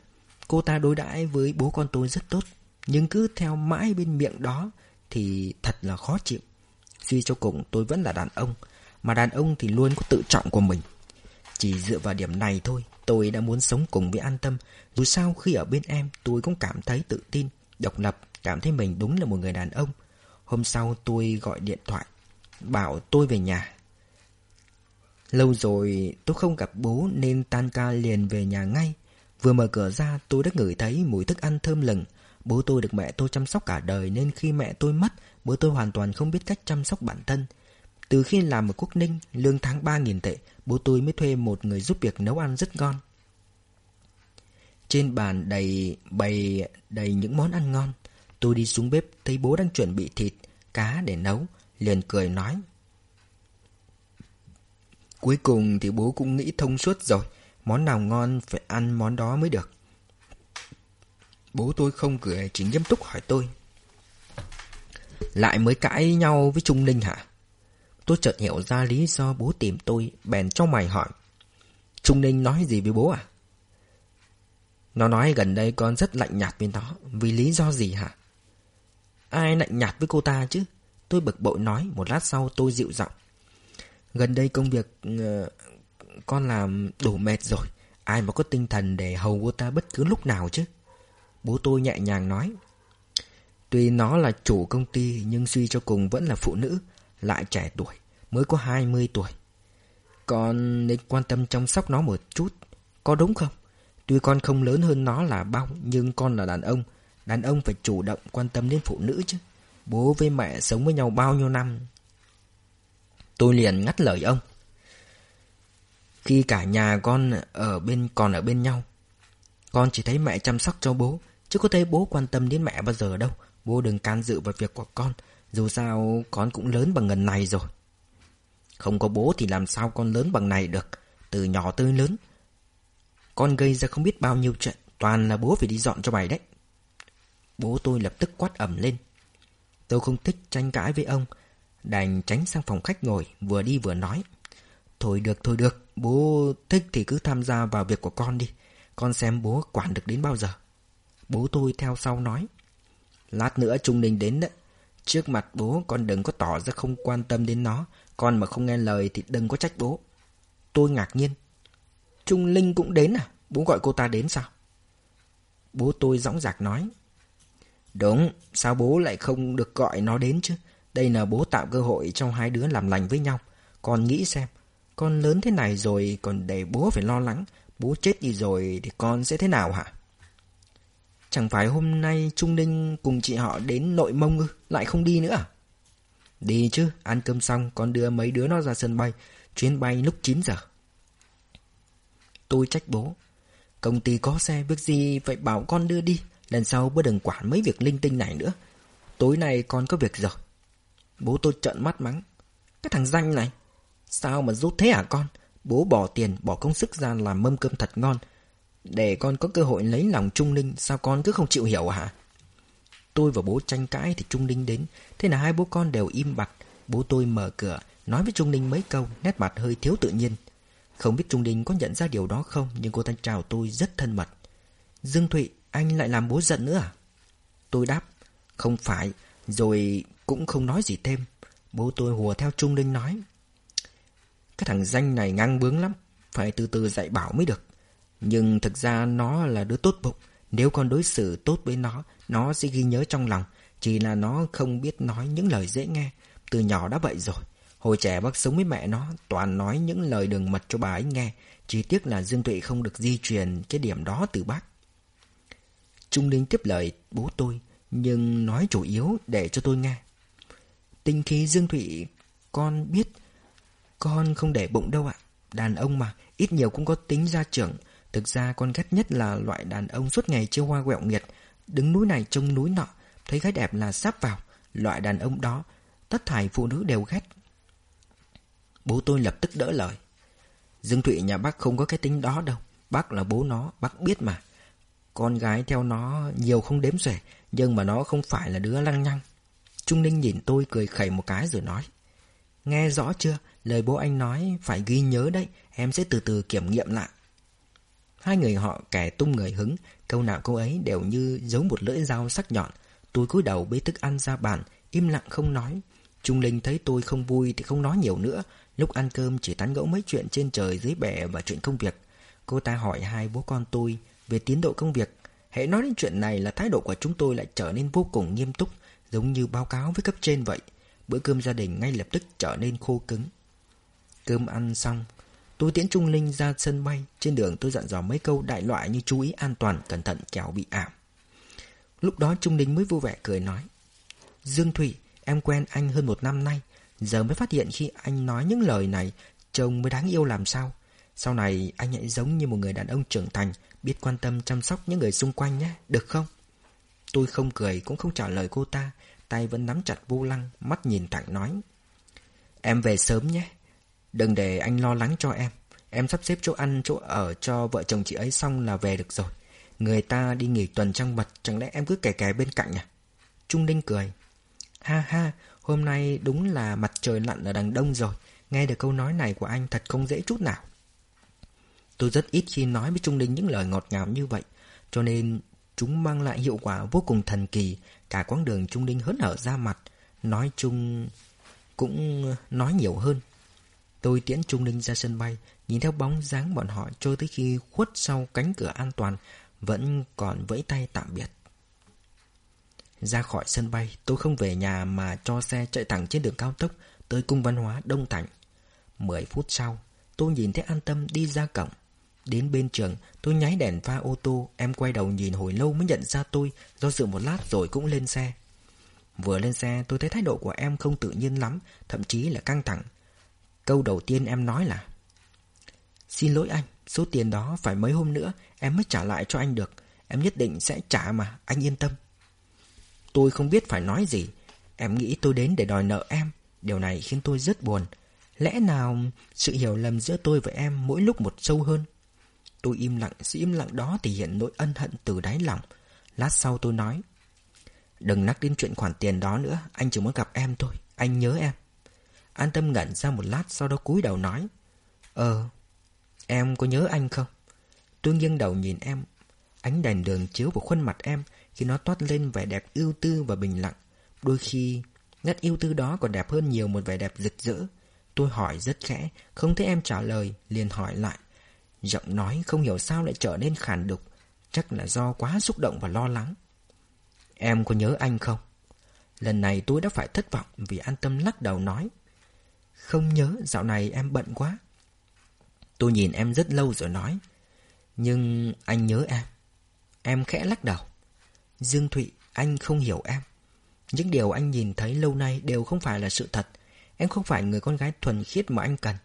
Cô ta đối đãi với bố con tôi rất tốt Nhưng cứ theo mãi bên miệng đó Thì thật là khó chịu Suy cho cùng tôi vẫn là đàn ông Mà đàn ông thì luôn có tự trọng của mình Chỉ dựa vào điểm này thôi Tôi đã muốn sống cùng với an tâm. Dù sao, khi ở bên em, tôi cũng cảm thấy tự tin, Độc lập, Cảm thấy mình đúng là một người đàn ông. Hôm sau, tôi gọi điện thoại, Bảo tôi về nhà. Lâu rồi, tôi không gặp bố Nên tan ca liền về nhà ngay. Vừa mở cửa ra, tôi đã ngửi thấy mùi thức ăn thơm lừng. Bố tôi được mẹ tôi chăm sóc cả đời Nên khi mẹ tôi mất, Bố tôi hoàn toàn không biết cách chăm sóc bản thân. Từ khi làm ở Quốc Ninh Lương tháng 3.000 tệ Bố tôi mới thuê một người giúp việc nấu ăn rất ngon. Trên bàn đầy bày đầy những món ăn ngon Tôi đi xuống bếp thấy bố đang chuẩn bị thịt, cá để nấu Liền cười nói. Cuối cùng thì bố cũng nghĩ thông suốt rồi Món nào ngon phải ăn món đó mới được. Bố tôi không cười chỉ nghiêm túc hỏi tôi. Lại mới cãi nhau với Trung Ninh hả? Tôi chợt hiểu ra lý do bố tìm tôi Bèn trong mày hỏi Trung Ninh nói gì với bố à? Nó nói gần đây con rất lạnh nhạt với nó Vì lý do gì hả? Ai lạnh nhạt với cô ta chứ? Tôi bực bội nói Một lát sau tôi dịu giọng Gần đây công việc uh, con làm đủ mệt rồi Ai mà có tinh thần để hầu cô ta bất cứ lúc nào chứ Bố tôi nhẹ nhàng nói Tuy nó là chủ công ty Nhưng suy cho cùng vẫn là phụ nữ lại trẻ tuổi, Mới có 20 tuổi. Con nên quan tâm chăm sóc nó một chút, Có đúng không? Tuy con không lớn hơn nó là bao, Nhưng con là đàn ông Đàn ông phải chủ động quan tâm đến phụ nữ chứ. Bố với mẹ sống với nhau bao nhiêu năm? Tôi liền ngắt lời ông. Khi cả nhà con ở bên, còn ở bên nhau, Con chỉ thấy mẹ chăm sóc cho bố, Chứ có thấy bố quan tâm đến mẹ bao giờ đâu. Bố đừng can dự vào việc của con dù sao, con cũng lớn bằng ngần này rồi. Không có bố thì làm sao con lớn bằng này được, Từ nhỏ tới lớn. Con gây ra không biết bao nhiêu chuyện, Toàn là bố phải đi dọn cho mày đấy. Bố tôi lập tức quát ẩm lên. Tôi không thích tranh cãi với ông, Đành tránh sang phòng khách ngồi, Vừa đi vừa nói. Thôi được thôi được, Bố thích thì cứ tham gia vào việc của con đi, Con xem bố quản được đến bao giờ. Bố tôi theo sau nói. Lát nữa Trung Ninh đến đấy. Trước mặt bố, con đừng có tỏ ra không quan tâm đến nó. Con mà không nghe lời thì đừng có trách bố. Tôi ngạc nhiên. Trung Linh cũng đến à? Bố gọi cô ta đến sao? Bố tôi dõng dạc nói. Đúng, Sao bố lại không được gọi nó đến chứ? Đây là bố tạo cơ hội cho hai đứa làm lành với nhau. Con nghĩ xem, con lớn thế này rồi còn để bố phải lo lắng. Bố chết đi rồi thì con sẽ thế nào hả? Chẳng phải hôm nay Trung Ninh cùng chị họ đến nội mông ư? Lại không đi nữa à? Đi chứ, ăn cơm xong con đưa mấy đứa nó ra sân bay. Chuyến bay lúc 9 giờ. Tôi trách bố. Công ty có xe việc gì phải bảo con đưa đi. Lần sau bố đừng quản mấy việc linh tinh này nữa. Tối nay con có việc rồi. Bố tôi trợn mắt mắng. Cái thằng danh này Sao mà rút thế hả con? Bố bỏ tiền, bỏ công sức ra làm mâm cơm thật ngon. Để con có cơ hội lấy lòng Trung Ninh, sao con cứ không chịu hiểu hả? Tôi và bố tranh cãi thì Trung Ninh đến. Thế là hai bố con đều im bặt. Bố tôi mở cửa, nói với Trung Ninh mấy câu, nét mặt hơi thiếu tự nhiên. Không biết Trung Ninh có nhận ra điều đó không, nhưng cô ta chào tôi rất thân mật. Dương Thụy, anh lại làm bố giận nữa à? Tôi đáp, không phải, rồi cũng không nói gì thêm. Bố tôi hùa theo Trung Ninh nói, cái thằng danh này ngang bướng lắm Phải từ từ dạy bảo mới được nhưng thực ra nó là đứa tốt bụng. Nếu con đối xử tốt với nó Nó sẽ ghi nhớ trong lòng. Chỉ là nó không biết nói những lời dễ nghe. Từ nhỏ đã vậy rồi. Hồi trẻ bác sống với mẹ nó Toàn nói những lời đường mật cho bà ấy nghe. Chỉ tiếc là Dương Tuệ không được di truyền Cái điểm đó từ bác. Trung Linh tiếp lời bố tôi Nhưng nói chủ yếu để cho tôi nghe. Tinh khí Dương Thụy Con biết con không để bụng đâu ạ. Đàn ông mà, ít nhiều cũng có tính gia trưởng. Thực ra con ghét nhất là loại đàn ông suốt ngày chiêu hoa quẹo nghiệt. Đứng núi này trông núi nọ, thấy gái đẹp là sắp vào. Loại đàn ông đó, tất thảy phụ nữ đều ghét. Bố tôi lập tức đỡ lời. Dương Thụy nhà bác không có cái tính đó đâu. Bác là bố nó, bác biết mà. Con gái theo nó nhiều không đếm xuể, nhưng mà nó không phải là đứa lăng nhăng. Trung Ninh nhìn tôi cười khẩy một cái rồi nói. Nghe rõ chưa? Lời bố anh nói phải ghi nhớ đấy, em sẽ từ từ kiểm nghiệm lại. Hai người họ kẻ tung người hứng, câu nào câu ấy đều như giấu một lưỡi dao sắc nhọn. Tôi cúi đầu bê thức ăn ra bàn, im lặng không nói. Trung Linh thấy tôi không vui thì không nói nhiều nữa. Lúc ăn cơm chỉ tán gẫu mấy chuyện trên trời dưới bể và chuyện công việc. Cô ta hỏi hai bố con tôi về tiến độ công việc. Hãy nói đến chuyện này là thái độ của chúng tôi lại trở nên vô cùng nghiêm túc, giống như báo cáo với cấp trên vậy. Bữa cơm gia đình ngay lập tức trở nên khô cứng. Cơm ăn xong, tôi tiễn Trung Linh ra sân bay. Trên đường tôi dặn dò mấy câu đại loại như chú ý an toàn, cẩn thận kẻo bị ảm. Lúc đó Trung Linh mới vui vẻ cười nói. Dương Thủy, em quen anh hơn một năm nay. Giờ mới phát hiện khi anh nói những lời này, chồng mới đáng yêu làm sao. Sau này anh hãy giống như một người đàn ông trưởng thành, biết quan tâm chăm sóc những người xung quanh nhé, được không? Tôi không cười cũng không trả lời cô ta, tay vẫn nắm chặt vô lăng, mắt nhìn thẳng nói. Em về sớm nhé, đừng để anh lo lắng cho em. Em sắp xếp chỗ ăn, chỗ ở cho vợ chồng chị ấy xong là về được rồi. Người ta đi nghỉ tuần trăng mật, chẳng lẽ em cứ kè kè bên cạnh à? Trung Đinh cười. Ha ha, hôm nay đúng là mặt trời lặn ở đằng đông rồi. Nghe được câu nói này của anh thật không dễ chút nào. Tôi rất ít khi nói với Trung Đinh những lời ngọt ngào như vậy, cho nên chúng mang lại hiệu quả vô cùng thần kỳ. Cả quãng đường Trung Đinh hớn hở ra mặt, nói chung cũng nói nhiều hơn. Tôi tiễn Trung linh ra sân bay, nhìn theo bóng dáng bọn họ trôi tới khi khuất sau cánh cửa an toàn, vẫn còn vẫy tay tạm biệt. Ra khỏi sân bay, tôi không về nhà mà cho xe chạy thẳng trên đường cao tốc tới cung văn hóa Đông Thành. Mười phút sau, tôi nhìn thấy an tâm đi ra cổng. Đến bên trường, tôi nháy đèn pha ô tô, em quay đầu nhìn hồi lâu mới nhận ra tôi, do dự một lát rồi cũng lên xe. Vừa lên xe, tôi thấy thái độ của em không tự nhiên lắm, thậm chí là căng thẳng. Câu đầu tiên em nói là Xin lỗi anh, số tiền đó phải mấy hôm nữa em mới trả lại cho anh được. Em nhất định sẽ trả mà, anh yên tâm. Tôi không biết phải nói gì. Em nghĩ tôi đến để đòi nợ em. Điều này khiến tôi rất buồn. Lẽ nào sự hiểu lầm giữa tôi và em mỗi lúc một sâu hơn? Tôi im lặng, sự im lặng đó thể hiện nỗi ân hận từ đáy lòng. Lát sau tôi nói. Đừng nhắc đến chuyện khoản tiền đó nữa, anh chỉ muốn gặp em thôi, anh nhớ em. An tâm ngẩn ra một lát sau đó cúi đầu nói. Ờ, em có nhớ anh không? Tương dân đầu nhìn em. Ánh đèn đường chiếu vào khuôn mặt em khi nó toát lên vẻ đẹp ưu tư và bình lặng. Đôi khi, nét ưu tư đó còn đẹp hơn nhiều một vẻ đẹp rực rỡ. Tôi hỏi rất khẽ, không thấy em trả lời, liền hỏi lại. Giọng nói không hiểu sao lại trở nên khàn đục, chắc là do quá xúc động và lo lắng. Em có nhớ anh không? Lần này tôi đã phải thất vọng vì an tâm lắc đầu nói. Không nhớ, dạo này em bận quá. Tôi nhìn em rất lâu rồi nói. Nhưng anh nhớ em. Em khẽ lắc đầu. Dương Thụy, anh không hiểu em. Những điều anh nhìn thấy lâu nay đều không phải là sự thật. Em không phải người con gái thuần khiết mà anh cần.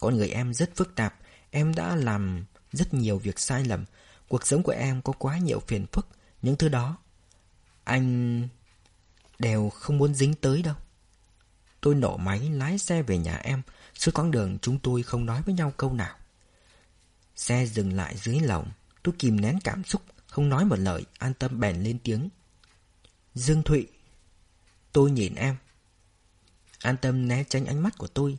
Con người em rất phức tạp. Em đã làm rất nhiều việc sai lầm. Cuộc sống của em có quá nhiều phiền phức. Những thứ đó, anh đều không muốn dính tới đâu. Tôi nổ máy lái xe về nhà em. Suốt quãng đường chúng tôi không nói với nhau câu nào. Xe dừng lại dưới lồng. Tôi kìm nén cảm xúc, không nói một lời, an tâm bèn lên tiếng. Dương Thụy. Tôi nhìn em. An tâm né tránh ánh mắt của tôi.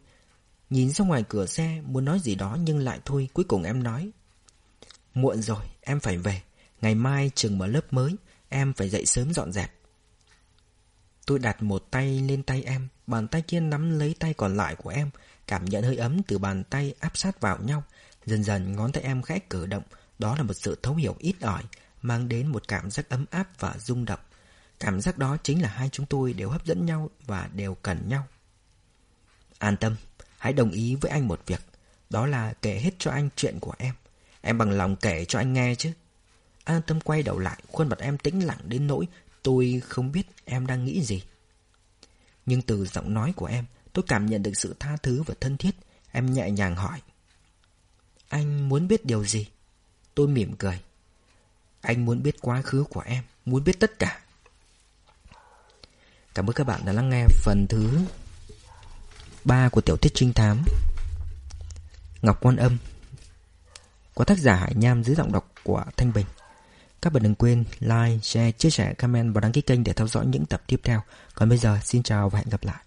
Nhìn ra ngoài cửa xe, muốn nói gì đó nhưng lại thôi, cuối cùng em nói. Muộn rồi, em phải về. Ngày mai trường mở lớp mới, em phải dậy sớm dọn dẹp. Tôi đặt một tay lên tay em, bàn tay kia nắm lấy tay còn lại của em, cảm nhận hơi ấm từ bàn tay áp sát vào nhau. Dần dần ngón tay em khẽ cử động, đó là một sự thấu hiểu ít ỏi, mang đến một cảm giác ấm áp và rung động. Cảm giác đó chính là hai chúng tôi đều hấp dẫn nhau và đều cần nhau. An tâm, hãy đồng ý với anh một việc, đó là kể hết cho anh chuyện của em. Em bằng lòng kể cho anh nghe chứ. An tâm quay đầu lại, khuôn mặt em tĩnh lặng đến nỗi tôi không biết em đang nghĩ gì. Nhưng từ giọng nói của em, tôi cảm nhận được sự tha thứ và thân thiết. Em nhẹ nhàng hỏi. Anh muốn biết điều gì? Tôi mỉm cười. Anh muốn biết quá khứ của em, muốn biết tất cả. Cảm ơn các bạn đã lắng nghe phần thứ 3 của tiểu thuyết trinh thám Ngọc Quan Âm của tác giả Hải Nham dưới giọng đọc của Thanh Bình. Các bạn đừng quên like, share, chia sẻ, comment và đăng ký kênh để theo dõi những tập tiếp theo. Còn bây giờ xin chào và hẹn gặp lại.